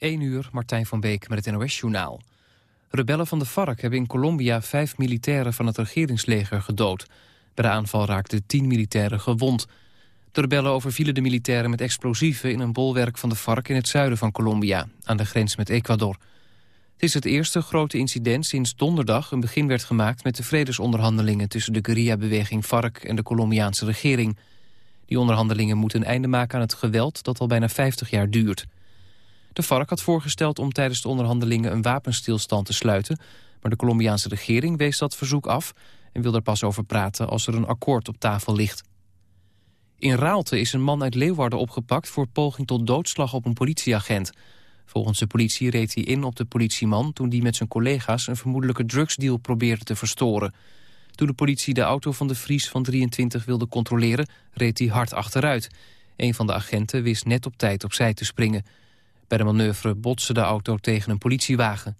1 uur, Martijn van Beek met het NOS-journaal. Rebellen van de FARC hebben in Colombia vijf militairen van het regeringsleger gedood. Bij de aanval raakten tien militairen gewond. De rebellen overvielen de militairen met explosieven in een bolwerk van de FARC in het zuiden van Colombia, aan de grens met Ecuador. Het is het eerste grote incident sinds donderdag een begin werd gemaakt met de vredesonderhandelingen tussen de guerrilla-beweging FARC en de Colombiaanse regering. Die onderhandelingen moeten een einde maken aan het geweld dat al bijna 50 jaar duurt. De FARC had voorgesteld om tijdens de onderhandelingen een wapenstilstand te sluiten, maar de Colombiaanse regering wees dat verzoek af en wil er pas over praten als er een akkoord op tafel ligt. In Raalte is een man uit Leeuwarden opgepakt voor poging tot doodslag op een politieagent. Volgens de politie reed hij in op de politieman toen die met zijn collega's een vermoedelijke drugsdeal probeerde te verstoren. Toen de politie de auto van de Vries van 23 wilde controleren, reed hij hard achteruit. Een van de agenten wist net op tijd opzij te springen. Bij de manoeuvre botste de auto tegen een politiewagen.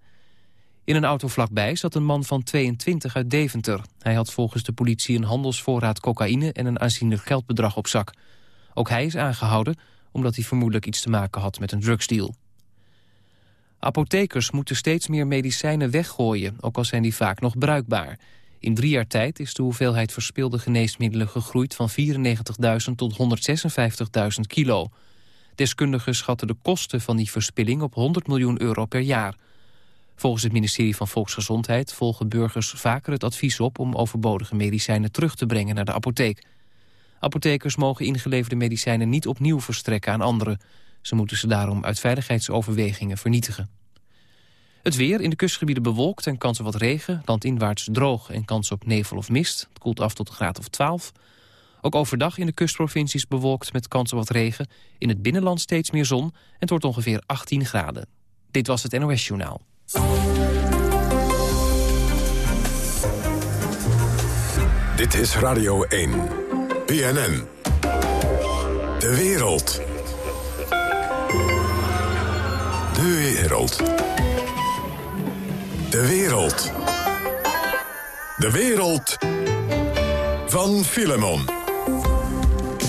In een auto vlakbij zat een man van 22 uit Deventer. Hij had volgens de politie een handelsvoorraad cocaïne en een aanzienlijk geldbedrag op zak. Ook hij is aangehouden omdat hij vermoedelijk iets te maken had met een drugsdeal. Apothekers moeten steeds meer medicijnen weggooien, ook al zijn die vaak nog bruikbaar. In drie jaar tijd is de hoeveelheid verspilde geneesmiddelen gegroeid van 94.000 tot 156.000 kilo. Deskundigen schatten de kosten van die verspilling op 100 miljoen euro per jaar. Volgens het ministerie van Volksgezondheid volgen burgers vaker het advies op om overbodige medicijnen terug te brengen naar de apotheek. Apothekers mogen ingeleverde medicijnen niet opnieuw verstrekken aan anderen. Ze moeten ze daarom uit veiligheidsoverwegingen vernietigen. Het weer in de kustgebieden bewolkt en kans op wat regen. Landinwaarts droog en kans op nevel of mist. Het koelt af tot een graad of 12. Ook overdag in de kustprovincies bewolkt met kans op wat regen. In het binnenland steeds meer zon en het wordt ongeveer 18 graden. Dit was het NOS Journaal. Dit is Radio 1. BNN. De wereld. De wereld. De wereld. De wereld van Filemon.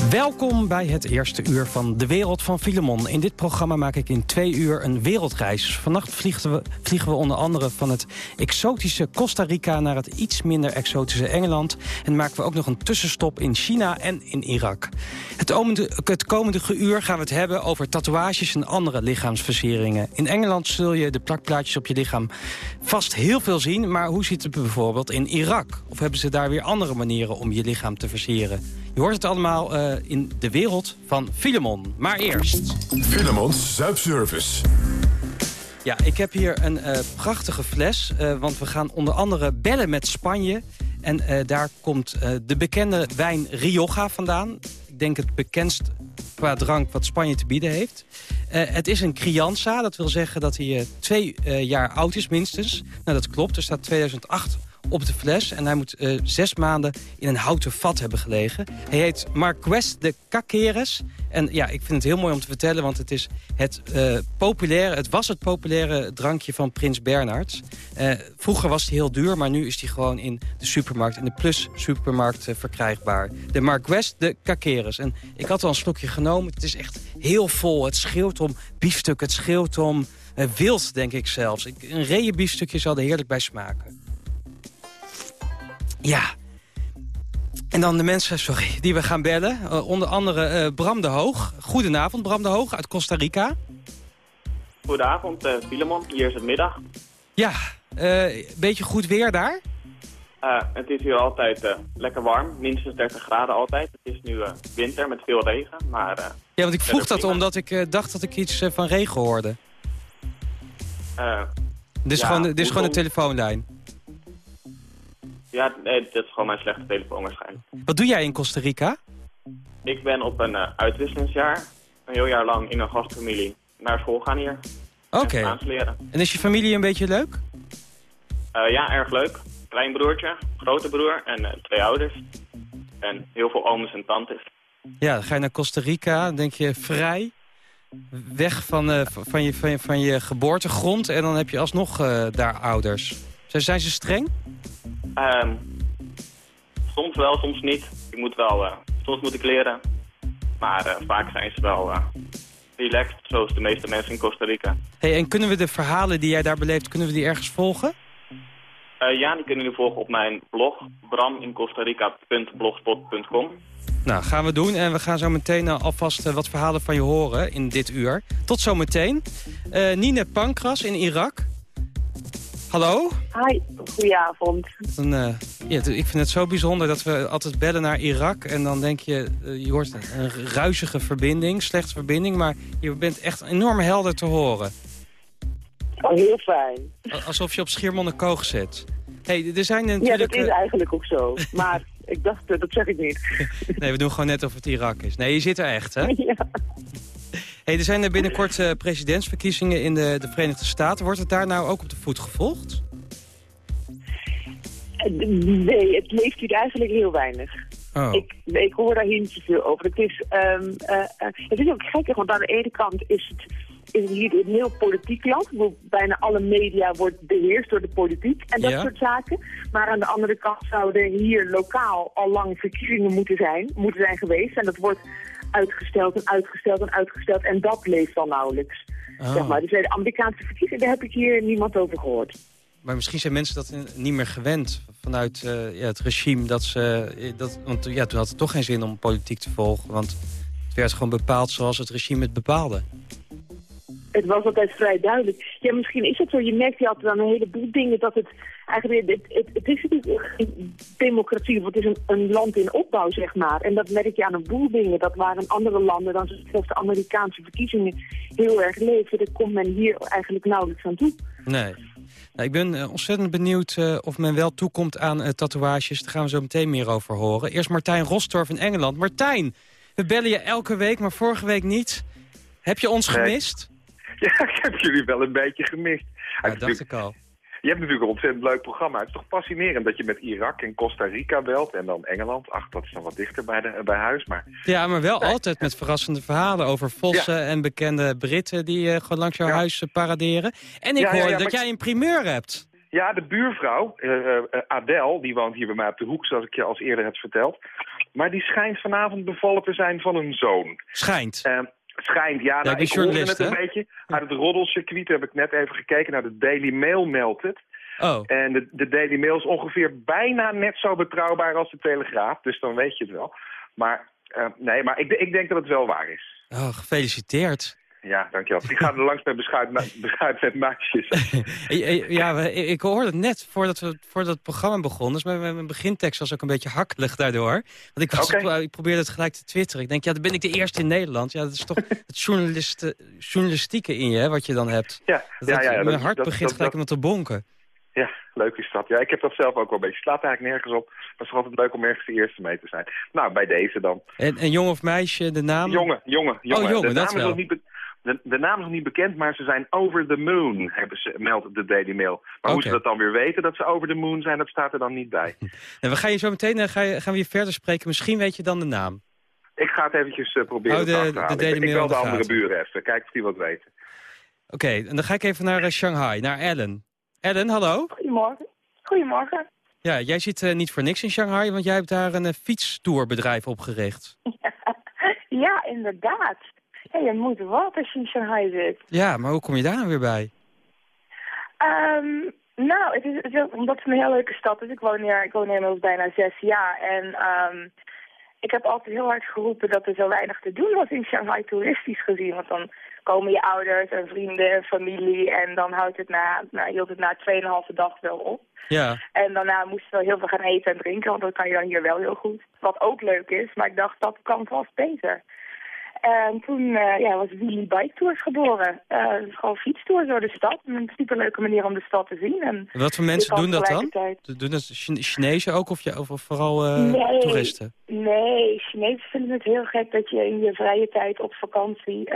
Welkom bij het eerste uur van De Wereld van Filemon. In dit programma maak ik in twee uur een wereldreis. Vannacht vliegen we, vliegen we onder andere van het exotische Costa Rica... naar het iets minder exotische Engeland. En maken we ook nog een tussenstop in China en in Irak. Het komende, het komende uur gaan we het hebben over tatoeages en andere lichaamsversieringen. In Engeland zul je de plakplaatjes op je lichaam vast heel veel zien... maar hoe ziet het bijvoorbeeld in Irak? Of hebben ze daar weer andere manieren om je lichaam te versieren? Je hoort het allemaal uh, in de wereld van Filemon. Maar eerst... Filemons Zuipservice. Ja, ik heb hier een uh, prachtige fles, uh, want we gaan onder andere bellen met Spanje. En daar komt de bekende wijn Rioja vandaan. Ik denk het bekendst qua drank wat Spanje te bieden heeft. het is een Crianza, dat wil zeggen dat hij twee jaar oud is minstens. Nou, dat klopt, er staat 2008 op de fles. En hij moet uh, zes maanden in een houten vat hebben gelegen. Hij heet Marqués de Caceres. En ja, ik vind het heel mooi om te vertellen, want het is het uh, populaire, het was het populaire drankje van Prins Bernhard. Uh, vroeger was hij heel duur, maar nu is hij gewoon in de supermarkt, in de Plus supermarkt verkrijgbaar. De Marqués de Caceres. En ik had al een slokje genomen. Het is echt heel vol. Het scheelt om biefstuk, het scheelt om wild, denk ik zelfs. Een reeënbiefstukje zal er heerlijk bij smaken. Ja. En dan de mensen, sorry, die we gaan bellen. Uh, onder andere uh, Bram de Hoog. Goedenavond, Bram de Hoog uit Costa Rica. Goedenavond, uh, Filemon. Hier is het middag. Ja, een beetje goed weer daar? het is hier altijd lekker warm, minstens 30 graden altijd. Het is nu winter met veel regen, maar... ja, want ik vroeg dat omdat ik dacht dat ik iets van regen hoorde. dit is, ja, gewoon, dit is gewoon een telefoonlijn. Ja, nee, dat is gewoon mijn slechte telefoon waarschijnlijk. Wat doe jij in Costa Rica? Ik ben op een uh, uitwisselingsjaar, een heel jaar lang in een gastfamilie, naar school gaan hier. Oké. En, en is je familie een beetje leuk? Uh, ja, erg leuk. Klein broertje, grote broer en uh, twee ouders. En heel veel ooms en tantes. Ja, dan ga je naar Costa Rica, denk je vrij, weg van, van, je, van, je, van je geboortegrond... en dan heb je alsnog daar ouders. Zijn ze streng? Um, soms wel, soms niet. Ik moet wel, uh, soms moet ik leren. Maar uh, vaak zijn ze wel uh, relaxed, zoals de meeste mensen in Costa Rica. Hey, en kunnen we de verhalen die jij daar beleeft, kunnen we die ergens volgen? Uh, ja, die kunnen jullie volgen op mijn blog, bramincostarica.blogspot.com. Nou, gaan we doen. En we gaan zo meteen alvast wat verhalen van je horen in dit uur. Tot zometeen. Uh, Nine Pankras in Irak. Hallo? Hi, goedenavond. Dan, ja, ik vind het zo bijzonder dat we altijd bellen naar Irak... en dan denk je, je hoort een ruisige verbinding, slechte verbinding... maar je bent echt enorm helder te horen. Oh, heel fijn. Alsof je op Schiermonnikoog zit. Hey, er zijn natuurlijk... Ja, dat is eigenlijk ook zo. Maar ik dacht, dat zeg ik niet. nee, we doen gewoon net of het Irak is. Nee, je zit er echt, hè? Ja. Hey, er zijn er binnenkort uh, presidentsverkiezingen in de, de Verenigde Staten. Wordt het daar nou ook op de voet gevolgd? Nee, het leeft hier eigenlijk heel weinig. Oh. Ik, ik hoor daar hier niet zoveel over. Het is, um, uh, uh, het is ook gek, want aan de ene kant is het is hier een heel politiek land. Bijna alle media wordt beheerst door de politiek en dat Ja. soort zaken. Maar aan de andere kant zouden hier lokaal al lang verkiezingen moeten zijn, moeten zijn geweest. En dat wordt uitgesteld en uitgesteld en uitgesteld. En dat leeft dan nauwelijks. Oh. Zeg maar. Dus de Amerikaanse verkiezingen, daar heb ik hier niemand over gehoord. Maar misschien zijn mensen dat niet meer gewend vanuit eh, ja, het regime. Dat ze, eh, dat, want ja, toen had het toch geen zin om politiek te volgen. Want het werd gewoon bepaald zoals het regime het bepaalde. Het was altijd vrij duidelijk. Ja, misschien is het zo. Je merkt je altijd aan een heleboel dingen dat het eigenlijk... Het, het, het is natuurlijk geen democratie, want het is een, een land in opbouw, zeg maar. En dat merk je aan een boel dingen. Dat waar in andere landen dan zelfs de Amerikaanse verkiezingen heel erg leven. Daar komt men hier eigenlijk nauwelijks aan toe. Nee. Nou, ik ben eh, ontzettend benieuwd eh, of men wel toekomt aan eh, tatoeages. Daar gaan we zo meteen meer over horen. Eerst Martijn Rostorf in Engeland. Martijn, we bellen je elke week, maar vorige week niet. Heb je ons Nee. gemist? Ja, ik heb jullie wel een beetje gemist. Ja, is dacht ik al. je hebt natuurlijk een ontzettend leuk programma. Het is toch fascinerend dat je met Irak en Costa Rica belt en dan Engeland. Ach, dat is dan wat dichter bij, de, bij huis, maar... Ja, maar wel altijd met verrassende verhalen over vossen en bekende Britten die eh, gewoon langs jouw Ja. huis eh, paraderen. En ik Ja, ja, dat jij een primeur hebt. Ja, de buurvrouw, eh, eh, Adel, die woont hier bij mij op de hoek, zoals ik je als eerder heb verteld. Maar die schijnt vanavond bevallen te zijn van een zoon. Schijnt. Schijnt, ja, nou, ben ik hoorde het een hè? beetje. Uit het roddelcircuit heb ik net even gekeken naar de Daily Mail meldt het. Oh, En de, de Daily Mail is ongeveer bijna net zo betrouwbaar als de Telegraaf. Dus dan weet je het wel. Maar eh, nee, maar ik, ik denk dat het wel waar is. oh gefeliciteerd. Ja, dankjewel. Die gaat er langs met beschuit, beschuit met eh, Ja, ik hoorde het net voordat, we, voordat het programma begon. Dus mijn, mijn begintekst was ook een beetje hakkelig daardoor. Want ik, was, ik probeerde het gelijk te twitteren. Ik denk, ja, dan ben ik de eerste in Nederland. Ja, dat is toch het journaliste, journalistieke in je, hè, wat je dan hebt. Ja, Dat, ja, ja, ja, mijn dat- hart dat- begint dat- gelijk om te bonken. Ja, leuk is dat. Ja, ik heb dat zelf ook wel een beetje. Het slaat eigenlijk nergens op. Maar het is altijd leuk om ergens de eerste mee te zijn. Nou, bij deze dan. En, en jong of meisje, de naam? Jongen, jongen, jongen. Oh, jongen, de, dat is wel. nog niet be- de, de naam is nog niet bekend, maar ze zijn over the moon, hebben ze, meldt de Daily Mail. Maar hoe Oké. ze dat dan weer weten dat ze over the moon zijn, dat staat er dan niet bij. En we gaan je zo meteen eh, ga je, gaan we je verder spreken. Misschien weet je dan de naam. Ik ga het eventjes eh, proberen Hou de- te de achterhalen. Daily ik, ik Mail bel de de andere buren even, kijken of die wat weten. Oké, en dan ga ik even naar eh, Shanghai, naar Ellen. Ellen, hallo? Goedemorgen. Goedemorgen. Ja, jij zit eh, niet voor niks in Shanghai, want jij hebt daar een uh, fietstourbedrijf opgericht. Ja, inderdaad. Ja, je moet wat als je in Shanghai zit. Ja, maar hoe kom je daar nou weer bij? Ehm, nou, het is, het is- omdat het een heel leuke stad is. Ik woon hier, ik woon hier inmiddels bijna zes jaar. En ehm, ik heb altijd heel hard geroepen dat er zo weinig te doen was in Shanghai toeristisch gezien. Want dan komen je ouders en vrienden en familie en dan houdt het na, nou, hield het na 2,5 dag wel op. Ja, En daarna moesten we heel veel gaan eten en drinken, want dat kan je dan hier wel heel goed. Wat ook leuk is, maar ik dacht dat kan vast beter. En toen eh, ja, was Willy Bike Tours geboren. Eh, dus gewoon fietstours door de stad. Een superleuke manier om de stad te zien. En wat voor je mensen doen dat dan? Doen dat Chine- Chinezen ook of, of vooral eh, Nee. toeristen? Nee, Chinezen vinden het heel gek dat je in je vrije tijd op vakantie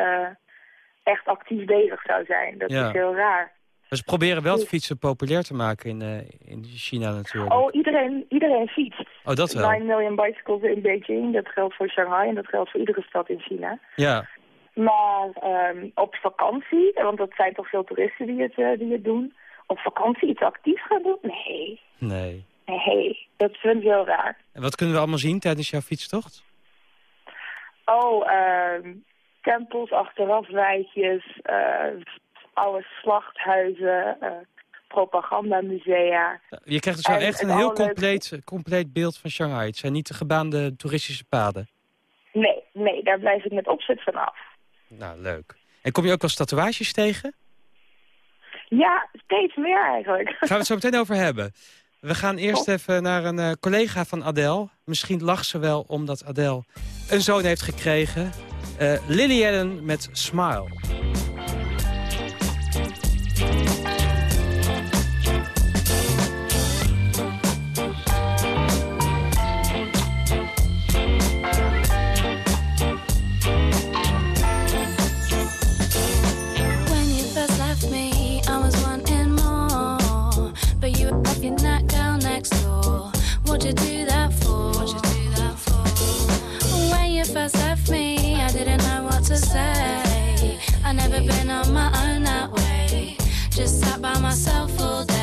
echt actief bezig zou zijn. Dat Ja. is heel raar. Maar ze proberen wel het fietsen populair te maken in, eh, in China natuurlijk. Oh, iedereen, iedereen fietst. Oh, dat wel. 9 million bicycles in Beijing. Dat geldt voor Shanghai en dat geldt voor iedere stad in China. Ja, Maar ehm, op vakantie, want dat zijn toch veel toeristen die het, eh, die het doen. Op vakantie iets actief gaan doen? Nee. nee. Nee, dat vind ik heel raar. En wat kunnen we allemaal zien tijdens jouw fietstocht? Oh, ehm, tempels, achterafwijtjes, uh, oude slachthuizen, uh, propagandamusea. Je krijgt dus echt een heel compleet, compleet beeld van Shanghai. Het zijn niet de gebaande toeristische paden. Nee, nee, daar blijf ik met opzet van af. Nou, leuk. En kom je ook wel tatoeages tegen? Ja, steeds meer eigenlijk. Gaan we het zo meteen over hebben. We gaan eerst even naar een uh, collega van Adele. Misschien lacht ze wel omdat Adele een zoon heeft gekregen. Uh, Lily Allen met Smile. myself for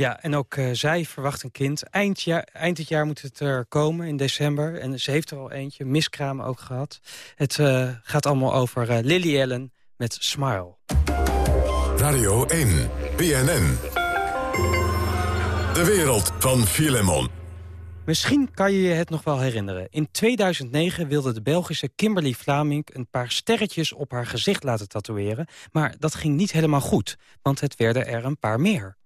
Ja, en ook uh, zij verwacht een kind. Eind, eind dit jaar moet het er komen, in december. En ze heeft er al eentje, miskraam ook gehad. Het uh, gaat allemaal over uh, Lily Allen met Smile. Radio 1, BNN. De wereld van Filemon. Misschien kan je je het nog wel herinneren. In 2009 wilde de Belgische Kimberly Vlaming... een paar sterretjes op haar gezicht laten tatoeëren. Maar dat ging niet helemaal goed, want het werden er een paar meer.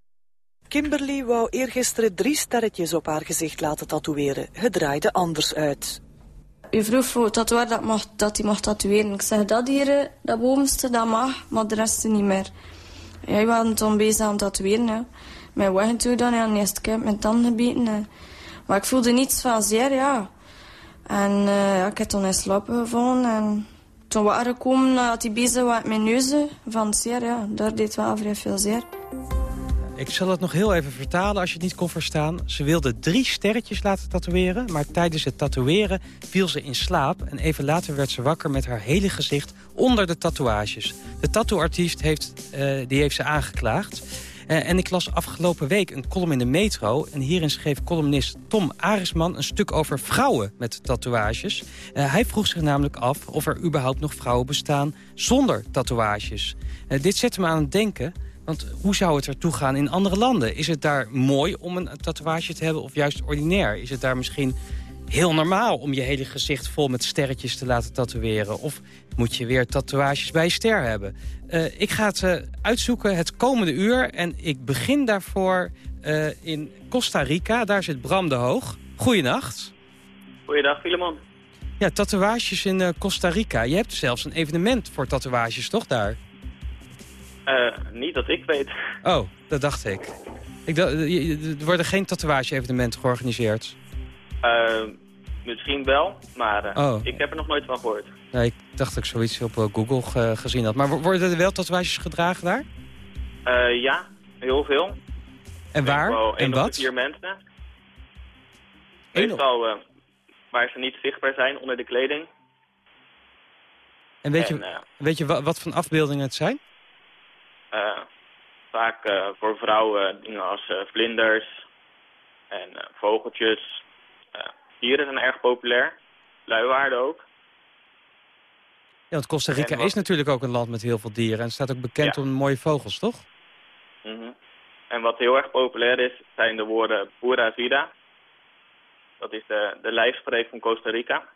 Kimberly wou eergisteren drie sterretjes op haar gezicht laten tatoeëren. Het draaide anders uit. U vroeg voor tatoeëer dat, mag, dat hij mag tatoeëren. Ik zeg dat hier, dat bovenste, dat mag, maar de rest niet meer. Jij was toen bezig aan tatoeëren. Hè. Mijn weggen toe dan en eerst met tanden gebeten. Maar ik voelde niets van zeer, ja. En uh, ja, ik heb toen in slaap gevallen. En toen we gekomen, had hij bezig met mijn neus van zeer, ja. Daar deed wel vrij veel zeer. Ik zal het nog heel even vertalen als je het niet kon verstaan. Ze wilde drie sterretjes laten tatoeëren... maar tijdens het tatoeëren viel ze in slaap... en even later werd ze wakker met haar hele gezicht onder de tatoeages. De tattooartiest heeft, uh, die heeft ze aangeklaagd. Eh, en ik las afgelopen week een column in de Metro. En hierin schreef columnist Tom Arisman een stuk over vrouwen met tatoeages. Eh, hij vroeg zich namelijk af of er überhaupt nog vrouwen bestaan zonder tatoeages. Eh, dit zette me aan het denken... Want hoe zou het ertoe gaan in andere landen? Is het daar mooi om een tatoeage te hebben of juist ordinair? Is het daar misschien heel normaal om je hele gezicht vol met sterretjes te laten tatoeëren? Of moet je weer tatoeages bij ster hebben? Uh, ik ga het uh, uitzoeken het komende uur. En ik begin daarvoor uh, in Costa Rica. Daar zit Bram de Hoog. Goeienacht. Goeiedag, Filemon. Ja, tatoeages in Costa Rica. Je hebt zelfs een evenement voor tatoeages, toch daar? Niet dat ik weet. Oh, dat dacht ik. ik dacht, er worden geen tatoeage-evenementen georganiseerd? misschien wel, maar oh. ik heb er nog nooit van gehoord. Nee, ik dacht dat ik zoiets op eh, Google gezien had. Maar worden er wel tatoeages gedragen daar? Ja, heel veel. En waar? en wat? vier mensen. Meestal uh, waar ze niet zichtbaar zijn onder de kleding. En weet, je, weet je wat, wat voor afbeeldingen het zijn? Vaak voor vrouwen dingen als vlinders en vogeltjes. dieren zijn erg populair. Luiwaarden ook. Ja, want Costa Rica is natuurlijk ook een land met heel veel dieren. En staat ook bekend om mooie vogels, toch? Mm En wat heel erg populair is, zijn de woorden pura vida. Dat is de, de lijfspreuk van Costa Rica.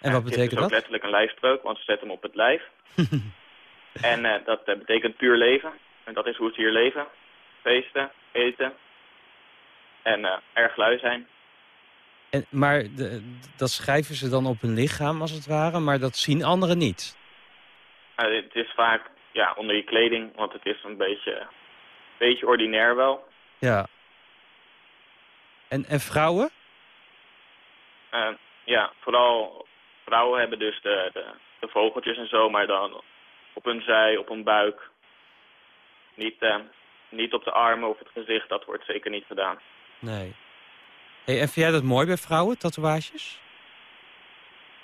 En wat betekent dat? Het is ook letterlijk een lijfspreuk, want ze zetten hem op het lijf. en uh, dat uh, betekent puur leven. En dat is hoe ze hier leven. Feesten, eten. En uh, erg lui zijn. En, maar de, dat schrijven ze dan op hun lichaam als het ware, maar dat zien anderen niet? Het is vaak ja, onder je kleding, want het is een beetje, beetje ordinair wel. Ja. En, en vrouwen? Ja, vooral vrouwen hebben dus de, de, de, vogeltjes en zo, maar dan op hun zij, op hun buik. Niet, uh, niet op de armen of het gezicht, dat wordt zeker niet gedaan. Nee. Hey, en vind jij dat mooi bij vrouwen, tatoeages?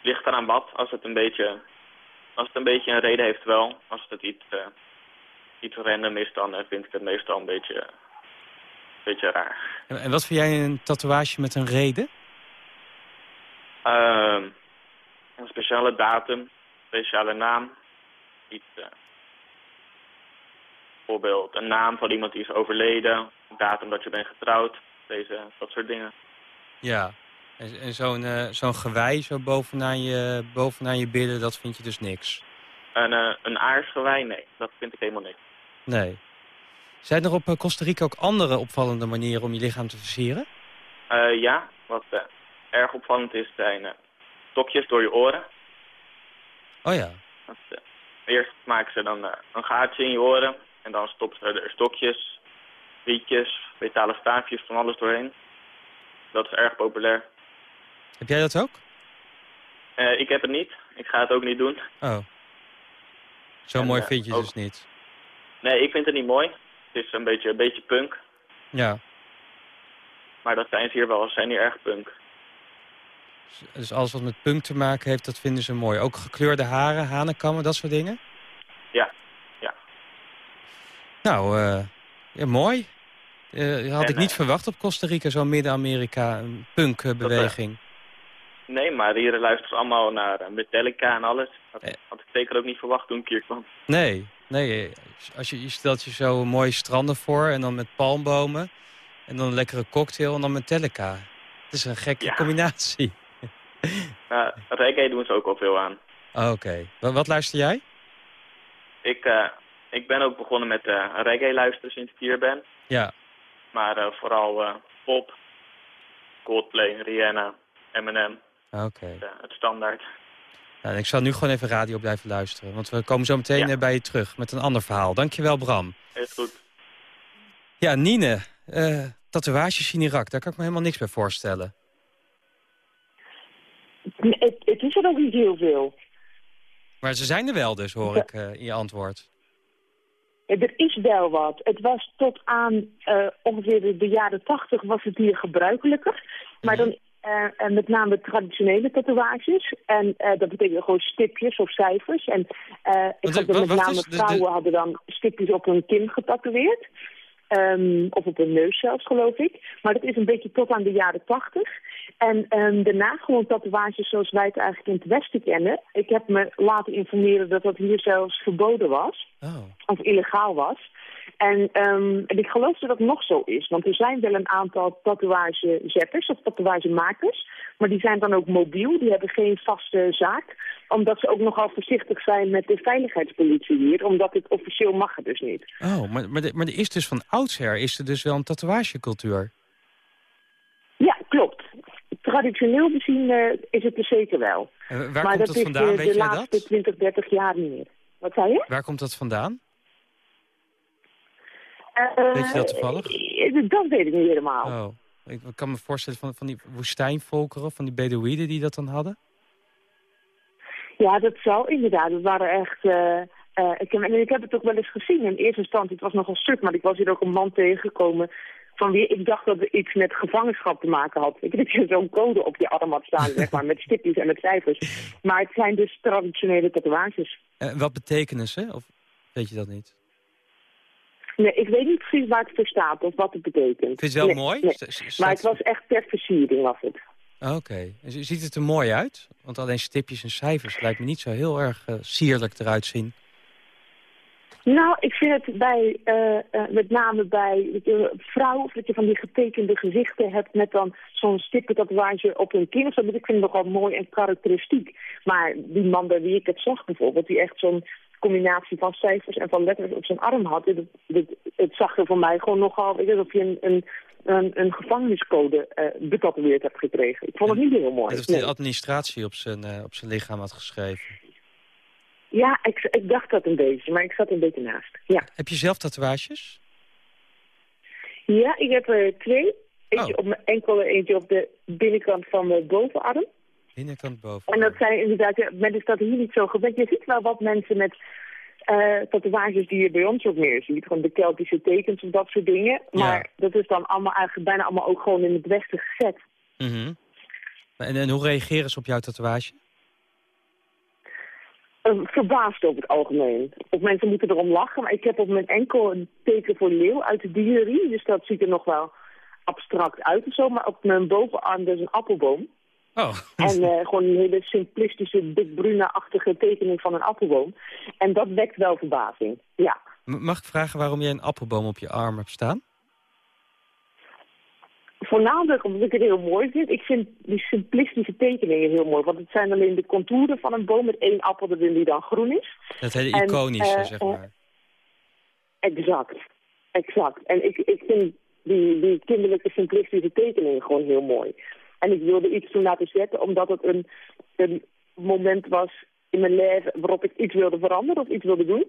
Ligt eraan wat. Als het een beetje, als het een, beetje een reden heeft wel. Als het iets, uh, iets random is, dan uh, vind ik het meestal een beetje, een beetje raar. En, en, wat vind jij een tatoeage met een reden? Uh, een speciale datum, speciale naam. Iets, uh, bijvoorbeeld een naam van iemand die is overleden, datum dat je bent getrouwd, deze, dat soort dingen. Ja, en, en zo'n uh, zo'n gewei zo bovenaan je, bovenaan je billen, dat vind je dus niks? Een, uh, een aarsgewei, nee. Dat vind ik helemaal niks. Nee. Zijn er op eh, Costa Rica ook andere opvallende manieren om je lichaam te versieren? Uh, ja, wat erg opvallend is, zijn stokjes door je oren. Oh ja. Dat, eerst maken ze dan een gaatje in je oren en dan stoppen ze er stokjes, rietjes, metalen staafjes, van alles doorheen. Dat is erg populair. Heb jij dat ook? Uh, ik heb het niet. Ik ga het ook niet doen. Oh. Zo mooi uh, vind je ook... dus niet? Nee, ik vind het niet mooi. Het is een beetje, een beetje punk. Ja. Maar dat zijn ze hier wel. Ze zijn hier erg punk. Dus alles wat met punk te maken heeft, dat vinden ze mooi. Ook gekleurde haren, hanenkammen, dat soort dingen? Ja, ja. Nou, uh, ja, mooi. Uh, had en, ik niet uh, verwacht op Costa Rica, zo'n Midden-Amerika punkbeweging. Nee, maar hier luisteren allemaal naar eh, Metallica en alles. Dat had ik zeker ook niet verwacht toen ik hier kwam. Nee, nee. Als je, je stelt je zo mooie stranden voor en dan met palmbomen. En dan een lekkere cocktail en dan Metallica. Het is een gekke ja. combinatie. Nou, reggae doen ze ook al veel aan. Oké. Okay. Wat, luister jij? Ik, ik ben ook begonnen met reggae luisteren sinds ik hier ben. Ja. Maar uh, vooral uh, pop, Coldplay, Rihanna, Eminem. Oké. Okay. Het, uh, het, standaard. Nou, ik zal nu gewoon even radio blijven luisteren. Want we komen zo meteen ja. bij je terug met een ander verhaal. Dankjewel, Bram. Is goed. Ja, Nine. tatoeages in Irak, daar kan ik me helemaal niks bij voorstellen. Het, het is er ook niet heel veel. Maar ze zijn er wel dus, hoor ik in je antwoord. Er is wel wat. Het was tot aan uh, ongeveer de, de, jaren tachtig was het hier gebruikelijker. Maar dan Uh, en met name traditionele tatoeages. En uh, dat betekent gewoon stipjes of cijfers. En uh, ik had met name vrouwen hadden dan stipjes op hun kin getatoeëerd. Um, of op hun neus zelfs, geloof ik. Maar dat is een beetje tot aan de jaren tachtig. En um, daarna gewoon zoals wij het eigenlijk in het Westen kennen. Ik heb me laten informeren dat dat hier zelfs verboden was. Oh. Of illegaal was. En, um, en ik geloof dat dat nog zo is. Want er zijn wel een aantal tatoeagezetters of tatoeagemakers. Maar die zijn dan ook mobiel. Die hebben geen vaste zaak. Omdat ze ook nogal voorzichtig zijn met de veiligheidspolitie hier. Omdat het officieel mag het dus niet. Oh, maar, maar, de, maar er is dus van oudsher is er dus wel een tatoeagecultuur. Ja, klopt. Traditioneel gezien uh, is het er zeker wel. Uh, waar maar komt dat dat vandaan? is Weet de, de jij laatste dat? 20, 30 jaar niet meer. Wat zei je? Waar komt dat vandaan? Uh, Weet je dat toevallig? Dat weet ik niet helemaal. Oh. Ik kan me voorstellen van, van die woestijnvolkeren, van die Bedouinen die dat dan hadden. Ja, dat zou inderdaad. Dat waren echt... Uh, uh, ik, heb, en ik heb het ook wel eens gezien. In eerste instantie, het was nogal stuk, maar ik was hier ook een man tegengekomen van wie ik dacht dat het iets met gevangenschap te maken had. Ik heb zo'n code op je arm had staan, zeg maar, met stipjes en met cijfers. Maar het zijn dus traditionele tatoeages. Uh, wat betekenen ze? Of weet je dat niet? Nee, ik weet niet precies waar het voor staat of wat het betekent. Vind je het wel nee, mooi? Nee. Staat... Maar het was echt ter versiering, was het. Oké. Okay. Ziet het er mooi uit? Want alleen stipjes en cijfers lijkt me niet zo heel erg uh, sierlijk eruit zien. Nou, ik vind het bij, uh, uh, met name bij je, vrouwen, of dat je van die getekende gezichten hebt met dan zo'n stippentatoeage op hun kin. Zo, ik vind het nogal mooi en karakteristiek. Maar die man bij wie ik het zag bijvoorbeeld, die echt zo'n combinatie van cijfers en van letters op zijn arm had. Het, het, het zag er voor mij gewoon nogal, weet je, alsof je een, een, een, een gevangeniscode uh, betatoeëerd hebt gekregen. Ik vond het niet heel mooi. Alsof nee. de administratie op zijn, uh, op zijn lichaam had geschreven. Ja, ik, ik dacht dat een beetje, maar ik zat een beetje naast. Ja. Heb je zelf tatoeages? Ja, ik heb er twee. Eentje oh. op mijn enkel en eentje op de binnenkant van mijn bovenarm. Binnenkant boven. En dat zijn inderdaad, men is dat hier niet zo gewend. Je ziet wel wat mensen met uh, tatoeages die je bij ons ook meer ziet. Gewoon de Keltische tekens of dat soort dingen. Maar ja. dat is dan allemaal eigenlijk bijna allemaal ook gewoon in het westen gezet. Mm -hmm. en, en hoe reageren ze op jouw tatoeage? Uh, verbaasd over het algemeen. Of mensen moeten erom lachen, maar ik heb op mijn enkel een teken voor leeuw uit de dierenrie. Dus dat ziet er nog wel abstract uit of zo. Maar op mijn bovenarm dus een appelboom. Oh. En uh, gewoon een hele simplistische, Dick Bruna-achtige tekening van een appelboom. En dat wekt wel verbazing, ja. Mag ik vragen waarom jij een appelboom op je arm hebt staan? Voornamelijk omdat ik het heel mooi vind. Ik vind die simplistische tekeningen heel mooi. Want het zijn alleen de contouren van een boom met één appel erin die dan groen is. Dat hele iconische, en, uh, zeg maar. Exact, exact. En ik, ik vind die, die kinderlijke simplistische tekeningen gewoon heel mooi. En ik wilde iets toen laten zetten, omdat het een, een moment was in mijn leven waarop ik iets wilde veranderen of iets wilde doen.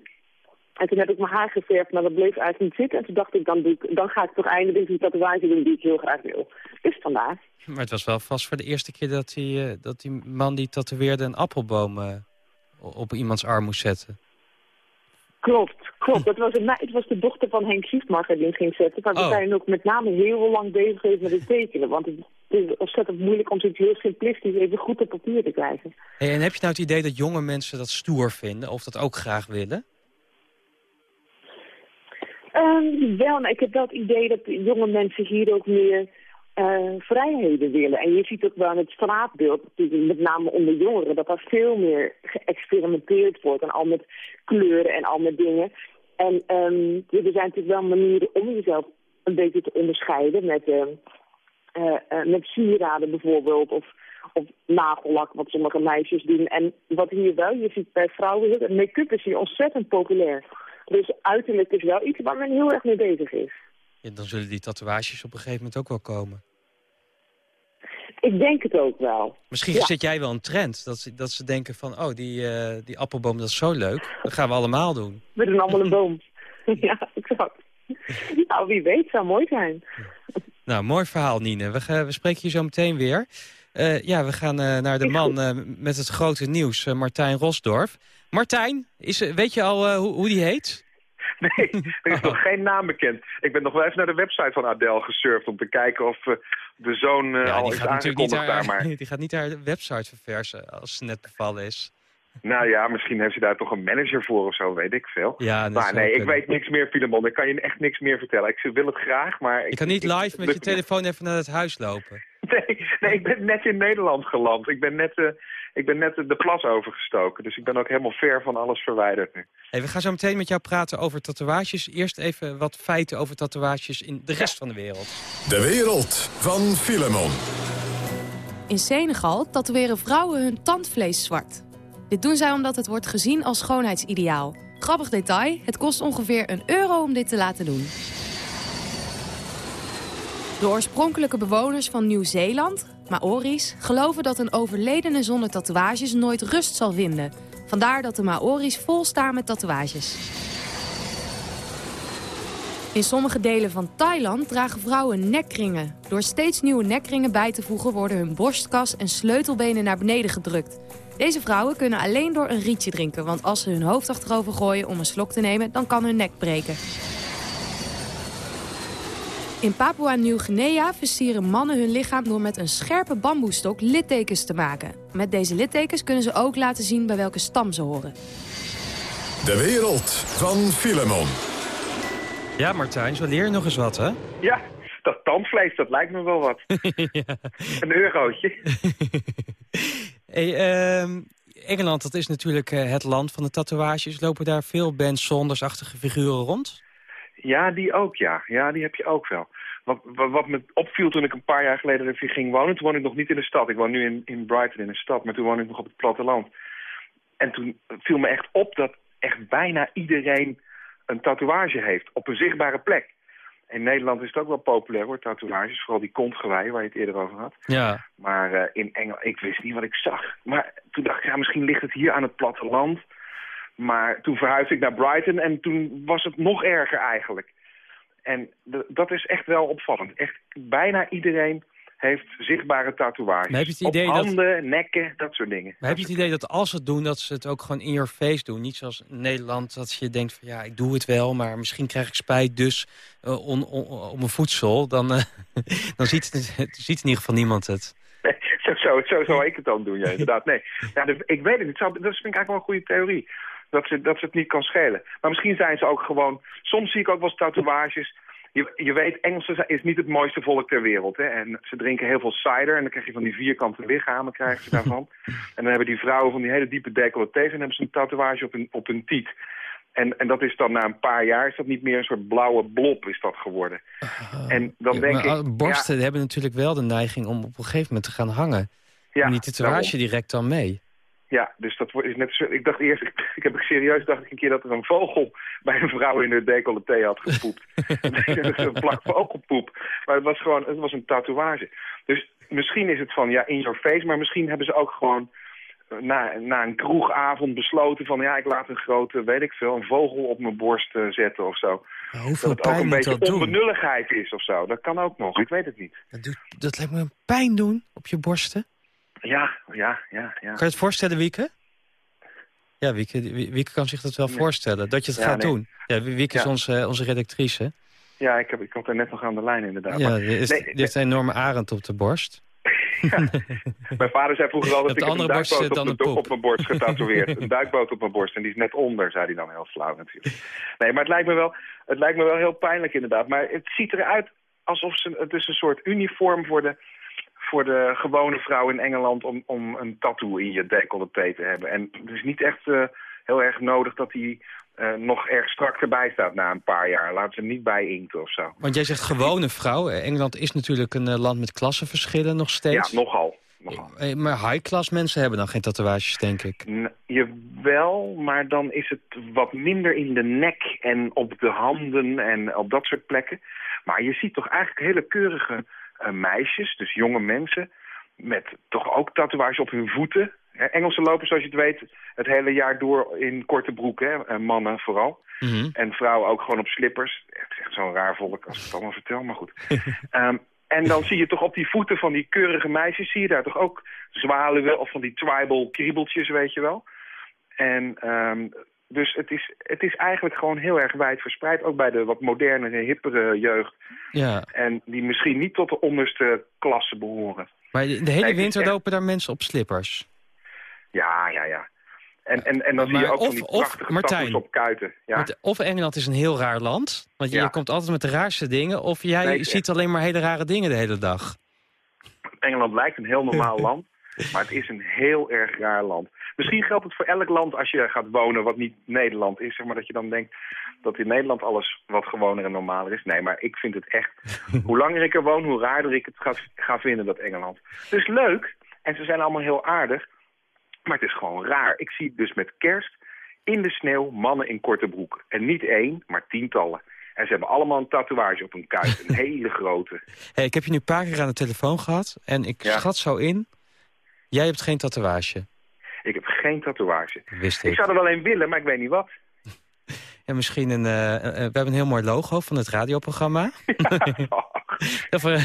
En toen heb ik mijn haar geverfd, maar dat bleef eigenlijk niet zitten. En toen dacht ik, dan, doe ik, dan ga ik toch eindelijk die tatoeage doen die ik heel graag wil. Dus vandaar. Maar het was wel vast voor de eerste keer dat die, uh, dat die man die tatoeëerde een appelboom uh, op iemands arm moest zetten. Klopt, klopt. Dat was, een, het was de dochter van Henk Schiefmacher die hem ging zetten. Maar we Oh. zijn ook met name heel lang bezig geweest met het tekenen. Want het is ontzettend moeilijk om zoiets heel simplistisch even goed op papier te krijgen. Hey, en heb je nou het idee dat jonge mensen dat stoer vinden? Of dat ook graag willen? Um, wel, ik heb wel het idee dat jonge mensen hier ook meer uh, vrijheden willen. En je ziet ook wel in het straatbeeld, met name onder jongeren, dat er veel meer geëxperimenteerd wordt. En al met kleuren en al met dingen. En um, er zijn natuurlijk wel manieren om jezelf een beetje te onderscheiden met, uh, met sieraden bijvoorbeeld. Of, of nagellak, wat sommige meisjes doen. En wat hier wel, je ziet bij vrouwen, make-up is hier ontzettend populair. Dus uiterlijk is wel iets waar men heel erg mee bezig is. Ja, dan zullen die tatoeages op een gegeven moment ook wel komen. Ik denk het ook wel. Misschien Ja. zet jij wel een trend. Dat ze, dat ze denken van, oh, die, eh, die appelboom, dat is zo leuk. Dat gaan we allemaal doen. We doen allemaal een boom. ja, exact. Nou, wie weet, zou mooi zijn. Nou, mooi verhaal, Nine. We, we spreken je zo meteen weer. Eh, ja, we gaan eh, naar de man eh, met het grote nieuws, Martijn Rosdorf. Martijn, is, weet je al hoe, hoe die heet? Nee, er is nog geen naam bekend. Ik ben nog wel even naar de website van Adele gesurfd om te kijken of de zoon uh, al is aangekondigd daar. Maar... Die gaat niet haar website verversen als ze net bevallen is. Nou ja, misschien heeft ze daar toch een manager voor of zo, weet ik veel. Ja, maar nee, ik weet niks meer, Filemon. Ik kan je echt niks meer vertellen. Ik wil het graag, maar... Ik, je kan niet live met je telefoon even naar het huis lopen. Nee, nee, ik ben net in Nederland geland. Ik ben net, uh, ik ben net de plas overgestoken. Dus ik ben ook helemaal ver van alles verwijderd nu. Hey, we gaan zo meteen met jou praten over tatoeages. Eerst even wat feiten over tatoeages in de rest van de wereld. De wereld van Filemon. In Senegal tatoeëren vrouwen hun tandvlees zwart. Dit doen zij omdat het wordt gezien als schoonheidsideaal. Grappig detail, het kost ongeveer een euro om dit te laten doen. De oorspronkelijke bewoners van Nieuw-Zeeland, Maori's, geloven dat een overledene zonder tatoeages nooit rust zal vinden. Vandaar dat de Maori's vol staan met tatoeages. In sommige delen van Thailand dragen vrouwen nekringen. Door steeds nieuwe nekringen bij te voegen worden hun borstkas en sleutelbenen naar beneden gedrukt. Deze vrouwen kunnen alleen door een rietje drinken, want als ze hun hoofd achterover gooien om een slok te nemen, dan kan hun nek breken. In Papua-Nieuw-Guinea versieren mannen hun lichaam door met een scherpe bamboestok littekens te maken. Met deze littekens kunnen ze ook laten zien bij welke stam ze horen. De wereld van Filemon. Ja, Martijn, zo leer je nog eens wat, hè? Ja, dat tandvlees, dat lijkt me wel wat. ja. Een eurootje. uh, Engeland, dat is natuurlijk uh, het land van de tatoeages. Lopen daar veel Ben Saunders-achtige figuren rond? Ja, die ook, ja. Ja, die heb je ook wel. Wat, wat, me opviel toen ik een paar jaar geleden even ging wonen... toen woon ik nog niet in de stad. Ik woon nu in, in Brighton, in een stad. Maar toen woon ik nog op het platteland. En toen viel me echt op dat echt bijna iedereen een tatoeage heeft. Op een zichtbare plek. In Nederland is het ook wel populair hoor, tatoeages. Vooral die kontgeweien waar je het eerder over had. Ja. Maar uh, in Engeland, ik wist niet wat ik zag. Maar toen dacht ik, ja, misschien ligt het hier aan het platteland. Maar toen verhuisde ik naar Brighton en toen was het nog erger eigenlijk. En dat is echt wel opvallend. Echt bijna iedereen heeft zichtbare tatoeages. heb je het idee Op handen, nekken, dat soort dingen. Maar heb je het idee dat als ze het doen, dat ze het ook gewoon in your face doen? Niet zoals in Nederland, dat je denkt van ja, ik doe het wel, maar misschien krijg ik spijt dus uh, on, on, op mijn voedsel. Dan, uh, dan ziet, het, ziet in ieder geval niemand het. Nee, zo, zo, zo zou ik het dan doen, ja, inderdaad. Nee, ja, dus, ik weet het niet. Dat vind ik eigenlijk wel een goede theorie. Dat ze, dat ze het niet kan schelen. Maar misschien zijn ze ook gewoon... Soms zie ik ook wel tatoeages je, je weet, Engelsen is niet het mooiste volk ter wereld. Hè? En ze drinken heel veel cider en dan krijg je van die vierkante lichamen krijgen ze daarvan. en dan hebben die vrouwen van die hele diepe decolletés en hebben ze een tatoeage op hun, op hun tiet. En, en dat is dan na een paar jaar is dat niet meer een soort blauwe blob is dat geworden. Uh, en dan denk maar, ik... Borsten hebben natuurlijk wel de neiging om op een gegeven moment te gaan hangen. Ja, en die tatoeage direct dan mee. Ja, dus dat is net zo. Ik dacht eerst, ik, ik heb serieus dacht ik een keer dat er een vogel bij een vrouw in haar decolleté had gepoept. een plak vogelpoep. Maar het was gewoon, het was een tatoeage. Dus misschien is het van, ja, in your face, maar misschien hebben ze ook gewoon eh, na, na een kroegavond besloten van, ja, ik laat een grote, weet ik veel, een vogel op mijn borst uh, zetten of zo. Maar hoeveel dat het ook pijn een beetje dat onbenulligheid is of zo. Dat kan ook nog, ik weet het niet. Dat, doet, dat lijkt me een pijn doen op je borsten. Ja, ja, ja. ja. Kan je het voorstellen, Wieke? Ja, Wieke, Wieke kan zich dat wel voorstellen, dat je het Ja, gaat nee. doen. Ja, Wieke is onze, onze redactrice. Ja, ik, heb, ik had er net nog aan de lijn inderdaad. Ja, Maar- die, is, nee, die heeft een enorme arend op de borst. Mijn vader zei vroeger al dat ik heb een duikboot op, op mijn borst getatoeëerd. een duikboot op mijn borst en die is net onder, zei hij dan heel flauw natuurlijk. Nee, maar het lijkt me wel, het lijkt me wel heel pijnlijk inderdaad. Maar het ziet eruit alsof ze, het is een soort uniform voor de, voor de gewone vrouw in Engeland om, om een tattoo in je decolleté te hebben. En het is niet echt eh, heel erg nodig dat die eh, nog erg strak erbij staat na een paar jaar. Laat ze niet bij inkten of zo. Want jij zegt gewone vrouw. Eh, Engeland is natuurlijk een land met klassenverschillen nog steeds. Ja, nogal. nogal. Maar high-class mensen hebben dan geen tatoeages, denk ik. N- Jawel, maar dan is het wat minder in de nek en op de handen en op dat soort plekken. Maar je ziet toch eigenlijk hele keurige meisjes, dus jonge mensen, met toch ook tatoeages op hun voeten. Hè, Engelsen lopen, zoals je het weet, het hele jaar door in korte broeken, hè, eh, mannen vooral. Mhm. En vrouwen ook gewoon op slippers. Het is echt zo'n raar volk als ik het allemaal vertel, maar goed. Ehm, en dan zie je toch op die voeten van die keurige meisjes... zie je daar toch ook zwaluwen of van die tribal kriebeltjes, weet je wel. En ehm, Dus het is, het is eigenlijk gewoon heel erg wijd verspreid. Ook bij de wat modernere, hippere jeugd. Ja. En die misschien niet tot de onderste klasse behoren. Maar de de hele Kijk, winter echt- lopen daar mensen op slippers. Ja, ja, ja. En, en, en dan Maar zie je ook of- die prachtige Martijn, op kuiten. Ja. Of Engeland is een heel raar land. Want Ja. je komt altijd met de raarste dingen. Of jij Nee, ziet alleen maar hele rare dingen de hele dag. Engeland lijkt een heel normaal land, maar het is een heel erg raar land. Misschien geldt het voor elk land als je gaat wonen wat niet Nederland is. Zeg maar dat je dan denkt dat in Nederland alles wat gewoner en normaler is. Nee, maar ik vind het echt... hoe langer ik er woon, hoe raarder ik het ga, ga vinden, dat Engeland. Dus leuk, en ze zijn allemaal heel aardig, maar het is gewoon raar. Ik zie dus met kerst in de sneeuw mannen in korte broek. En niet één, maar tientallen. En ze hebben allemaal een tatoeage op hun kuit, een hele grote. Hey, ik heb je nu een paar keer aan de telefoon gehad. En ik Ja. schat zo in. Jij hebt geen tatoeage. Ik heb geen tatoeage. Wist Ik ik. zou er wel een willen, maar ik weet niet wat. En misschien een... eh, eh, we hebben een heel mooi logo van het radioprogramma. of, eh,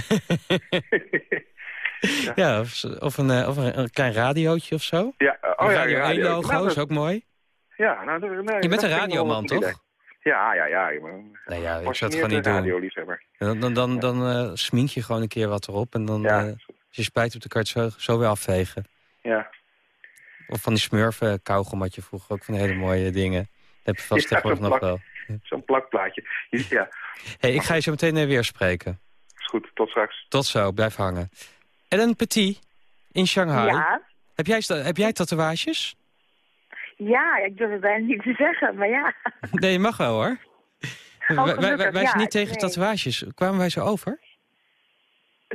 ja, of, of een, eh, of een, een klein radiootje of zo. Ja, oh ja, Radio ja, 1 ja. logo Nou, is ook mooi. Ja, nou, dat- nee, Je bent een radioman, idee. toch? Ja, ja, ja. Ik ben Nou ja, ik zou het gewoon niet doen. radioliefhebber. Dan, dan, dan, dan smink je gewoon een keer wat erop. En dan, Ja. Je spijt hebt, dan kan je het zo, zo weer afvegen. Ja. Of van die smurfen kauwgom had je vroeger ook van hele mooie dingen. Dat heb je vast Ja, tegenwoordig zo'n nog wel. Zo'n plakplaatje. Ja, Hey, ik ga je zo meteen eh, weer spreken. is goed. Tot straks. Tot zo, blijf hangen. Ellen Petit in Shanghai. Ja. Heb, jij, heb jij tatoeages? Ja, ik durf het bijna niet te zeggen, maar ja. Nee, je mag wel hoor. wij, wij, wij, gelukkig, wij zijn ja, niet tegen nee. tatoeages. Kwamen wij zo over?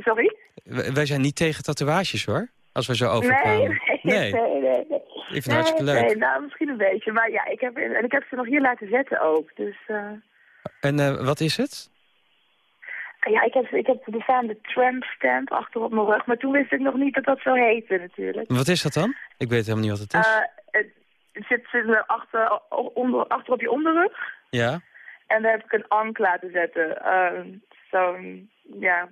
Sorry? Wij, wij zijn niet tegen tatoeages hoor. Als we zo Nee, overkwamen. nee, nee, nee, nee. Ik vind het hartstikke leuk. Nee, nou, misschien een beetje. Maar ja, ik heb, en ik heb ze nog hier laten zetten ook. Dus eh, En eh, wat is het? ja, ik heb, ik heb de bestaande tramp stamp achter op mijn rug. Maar toen wist ik nog niet dat dat zo heette natuurlijk. Wat is dat dan? Ik weet helemaal niet wat het is. Eh, het, het zit, zit er achter, onder, achter op je onderrug. ja? En daar heb ik een ank laten zetten. Eh, Zo'n, ja,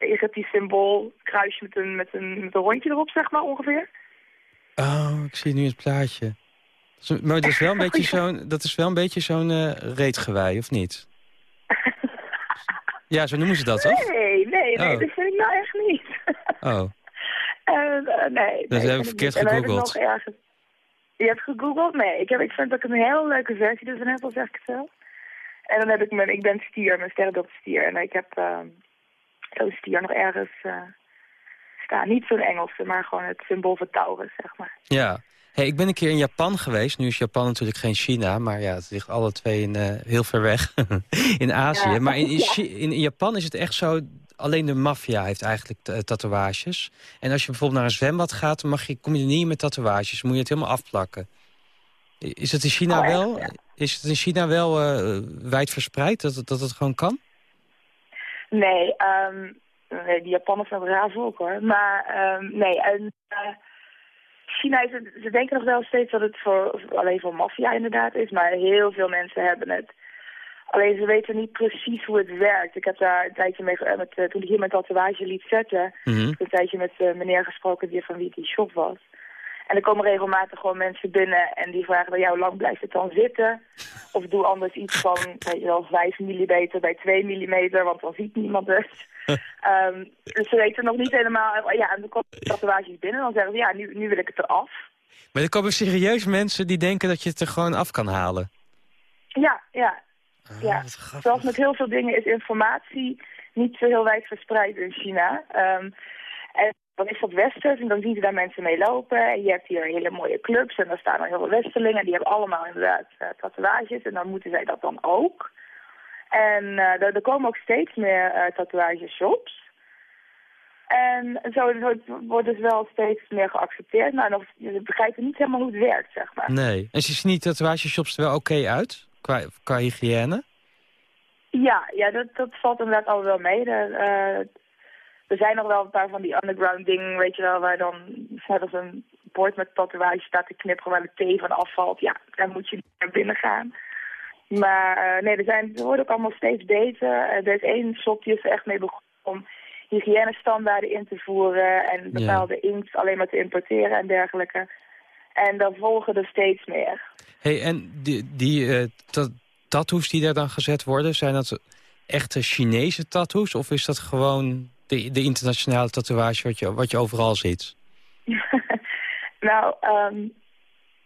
Egyptisch symbool. Kruisje met een, met, een, met een rondje erop, zeg maar, ongeveer. Oh, ik zie nu het plaatje. Zo- Maar dat is wel een beetje zo'n dat is wel een beetje zo'n eh, reetgewei, of niet? Ja, zo noemen ze dat, toch? Nee, nee, nee, Oh. dat vind ik nou echt niet. Oh, En, eh, nee, Dat nee, heb ik verkeerd heb gegoogeld. ergens- Je hebt gegoogeld? Nee, ik, heb, ik vind dat ik een hele leuke versie dus heb, al zeg ik het wel. En dan heb ik mijn, ik ben stier, mijn sterrenbeeld is stier. En ik heb ehm zo'n stier nog ergens eh, staan. Niet zo'n Engelse, maar gewoon het symbool van Taurus, zeg maar. ja. Hey, ik ben een keer in Japan geweest. Nu is Japan natuurlijk geen China, maar ja, het ligt alle twee in, eh, heel ver weg. in Azië. Ja. Maar in, in, Ja. Japan is het echt zo... Alleen de maffia heeft eigenlijk eh, tatoeages. En als je bijvoorbeeld naar een zwembad gaat... Mag je, kom je niet met tatoeages. Dan moet je het helemaal afplakken. I- Is het in China Oh, wel, is het in China wel eh, wijd verspreid? Dat, dat het gewoon kan? Nee, ehm nee, die Japanners zijn raar volk hoor. Maar ehm, nee, en, eh, China is ze denken nog wel steeds dat het voor, alleen voor maffia inderdaad is, maar heel veel mensen hebben het. Alleen ze weten niet precies hoe het werkt. Ik heb daar een tijdje mee, ge- met, eh, toen ik hier mijn tatoeage liet zetten, Mhm. een tijdje met eh, meneer gesproken die van wie die shop was. En er komen regelmatig gewoon mensen binnen en die vragen dan, ja, hoe lang blijft het dan zitten? Of doe anders iets van, weet je wel, 5 mm bij 2 mm, want dan ziet niemand het. Ehm, dus ze weten nog niet helemaal, ja, en dan komen tatoeages binnen en dan zeggen ze, ja, nu, nu wil ik het eraf. Maar er komen serieus mensen die denken dat je het er gewoon af kan halen. Ja, ja. Ah, ja. Zoals met heel veel dingen is informatie niet zo heel wijd verspreid in China. Ehm, en dan is dat westers en dan zien ze daar mensen mee lopen. En je hebt hier hele mooie clubs en daar staan dan heel veel westerlingen. En die hebben allemaal inderdaad eh, tatoeages en dan moeten zij dat dan ook. En eh, er, er komen ook steeds meer eh tatoeageshops. En zo, wordt dus wel steeds meer geaccepteerd. Maar nog, ze begrijpen niet helemaal hoe het werkt, zeg maar. Nee. En zien die tatoeageshops er wel oké uit? Qua, qua hygiëne? Ja, ja dat, dat valt inderdaad al wel mee. De, er zijn nog wel een paar van die underground dingen, weet je wel, waar dan zelfs een bord met tatoeage staat te knipperen waar de thee van afvalt. Ja, daar moet je naar binnen gaan. Maar eh, nee, er, zijn, er wordt ook allemaal steeds beter. Eh, er is één shop die is er echt mee begonnen om hygiënestandaarden in te voeren en bepaalde inkt alleen maar te importeren en dergelijke. En dan volgen er steeds meer. Hey, en die, die ta- tattoos die daar dan gezet worden... zijn dat echte Chinese tattoos? Of is dat gewoon de, de internationale tatoeage wat je, wat je overal ziet? nou, ehm,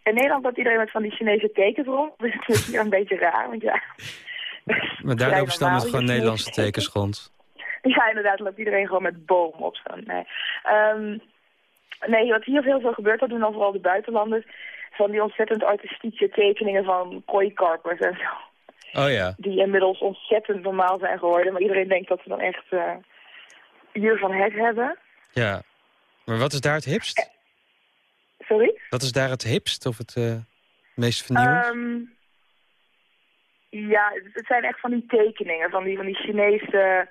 in Nederland loopt iedereen met van die Chinese tekens rond. Dus het is hier een beetje raar, want ja... Maar daar lopen dan met gewoon Nederlandse Chinese tekens rond. Ja, inderdaad, loopt iedereen gewoon met boom op zo. Nee. Ehm, nee, wat hier heel veel gebeurt, dat doen dan vooral de buitenlanders, van die ontzettend artistieke tekeningen van kooikarpers en zo. Oh ja. Die inmiddels ontzettend normaal zijn geworden, maar iedereen denkt dat ze dan echt eh hier van het hebben. Ja. Maar wat is daar het hipst? Sorry? Wat is daar het hipst of het eh, meest vernieuwend? Ehm, ja, het- zijn echt van die tekeningen, van die, van die Chinese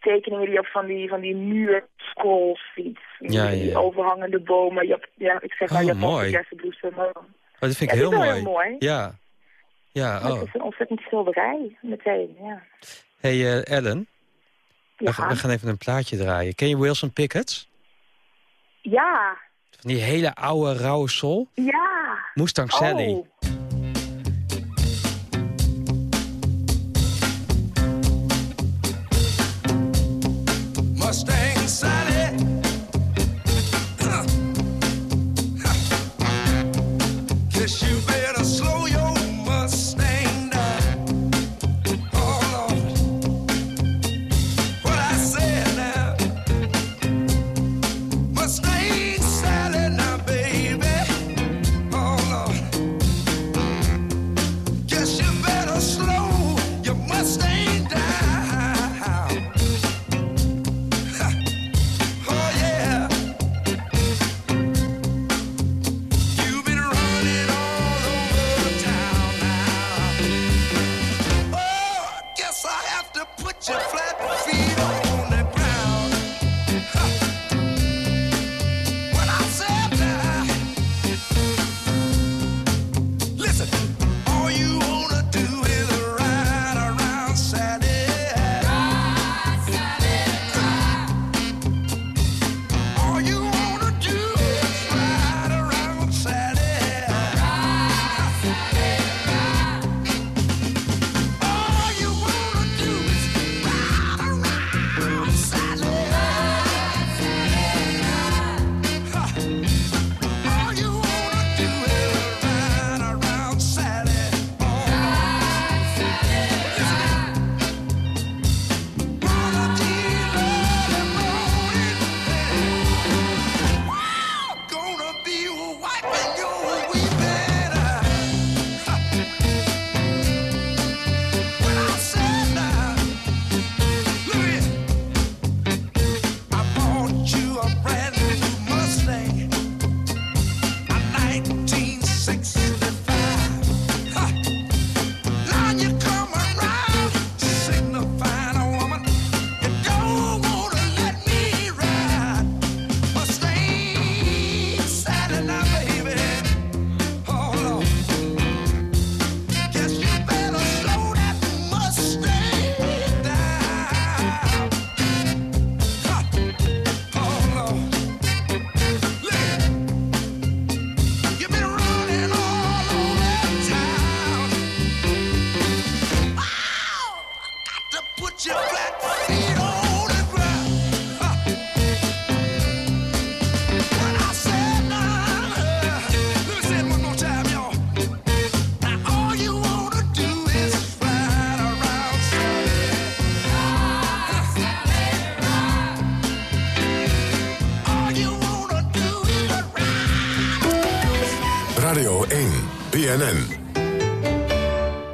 tekeningen die je op van die, van die muurscrolls ziet. Ja, die ja. overhangende bomen, Jap- ja, ik zeg maar Oh, Japanse kersenbloesem. Oh, dat vind ik Ja, heel mooi. heel mooi. Ja. Ja, oh. Het is een ontzettend schilderij, meteen, ja. Hey eh, Ellen, Ja. we gaan even een plaatje draaien. Ken je Wilson Pickett? Ja, Van die hele oude, rauwe soul? ja. Mustang Sally. Oh.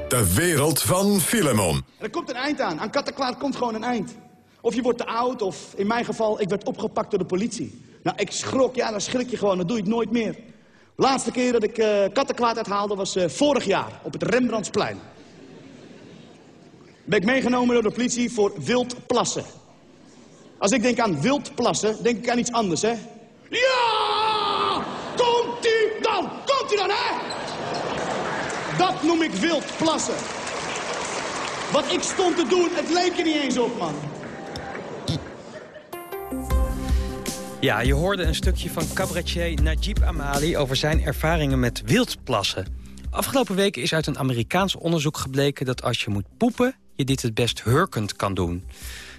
De wereld van Filemon. Er komt een eind aan. Aan kattenkwaad komt gewoon een eind. Of je wordt te oud, of in mijn geval, ik werd opgepakt door de politie. Nou, ik schrok, ja, dan schrik je gewoon, dan doe je het nooit meer. Laatste keer dat ik kattenkwaad uithaalde was eh, vorig jaar, op het Rembrandtsplein. Ben ik meegenomen door de politie voor wild plassen. Als ik denk aan wild plassen, denk ik aan iets anders, hè? Ja! Komt u dan! Komt u dan, hè? Dat noem ik wild plassen. Wat ik stond te doen, het leek er niet eens op, man. Ja, je hoorde een stukje van cabaretier Najib Amali over zijn ervaringen met wildplassen. Afgelopen week is uit een Amerikaans onderzoek gebleken... dat als je moet poepen, je dit het best hurkend kan doen.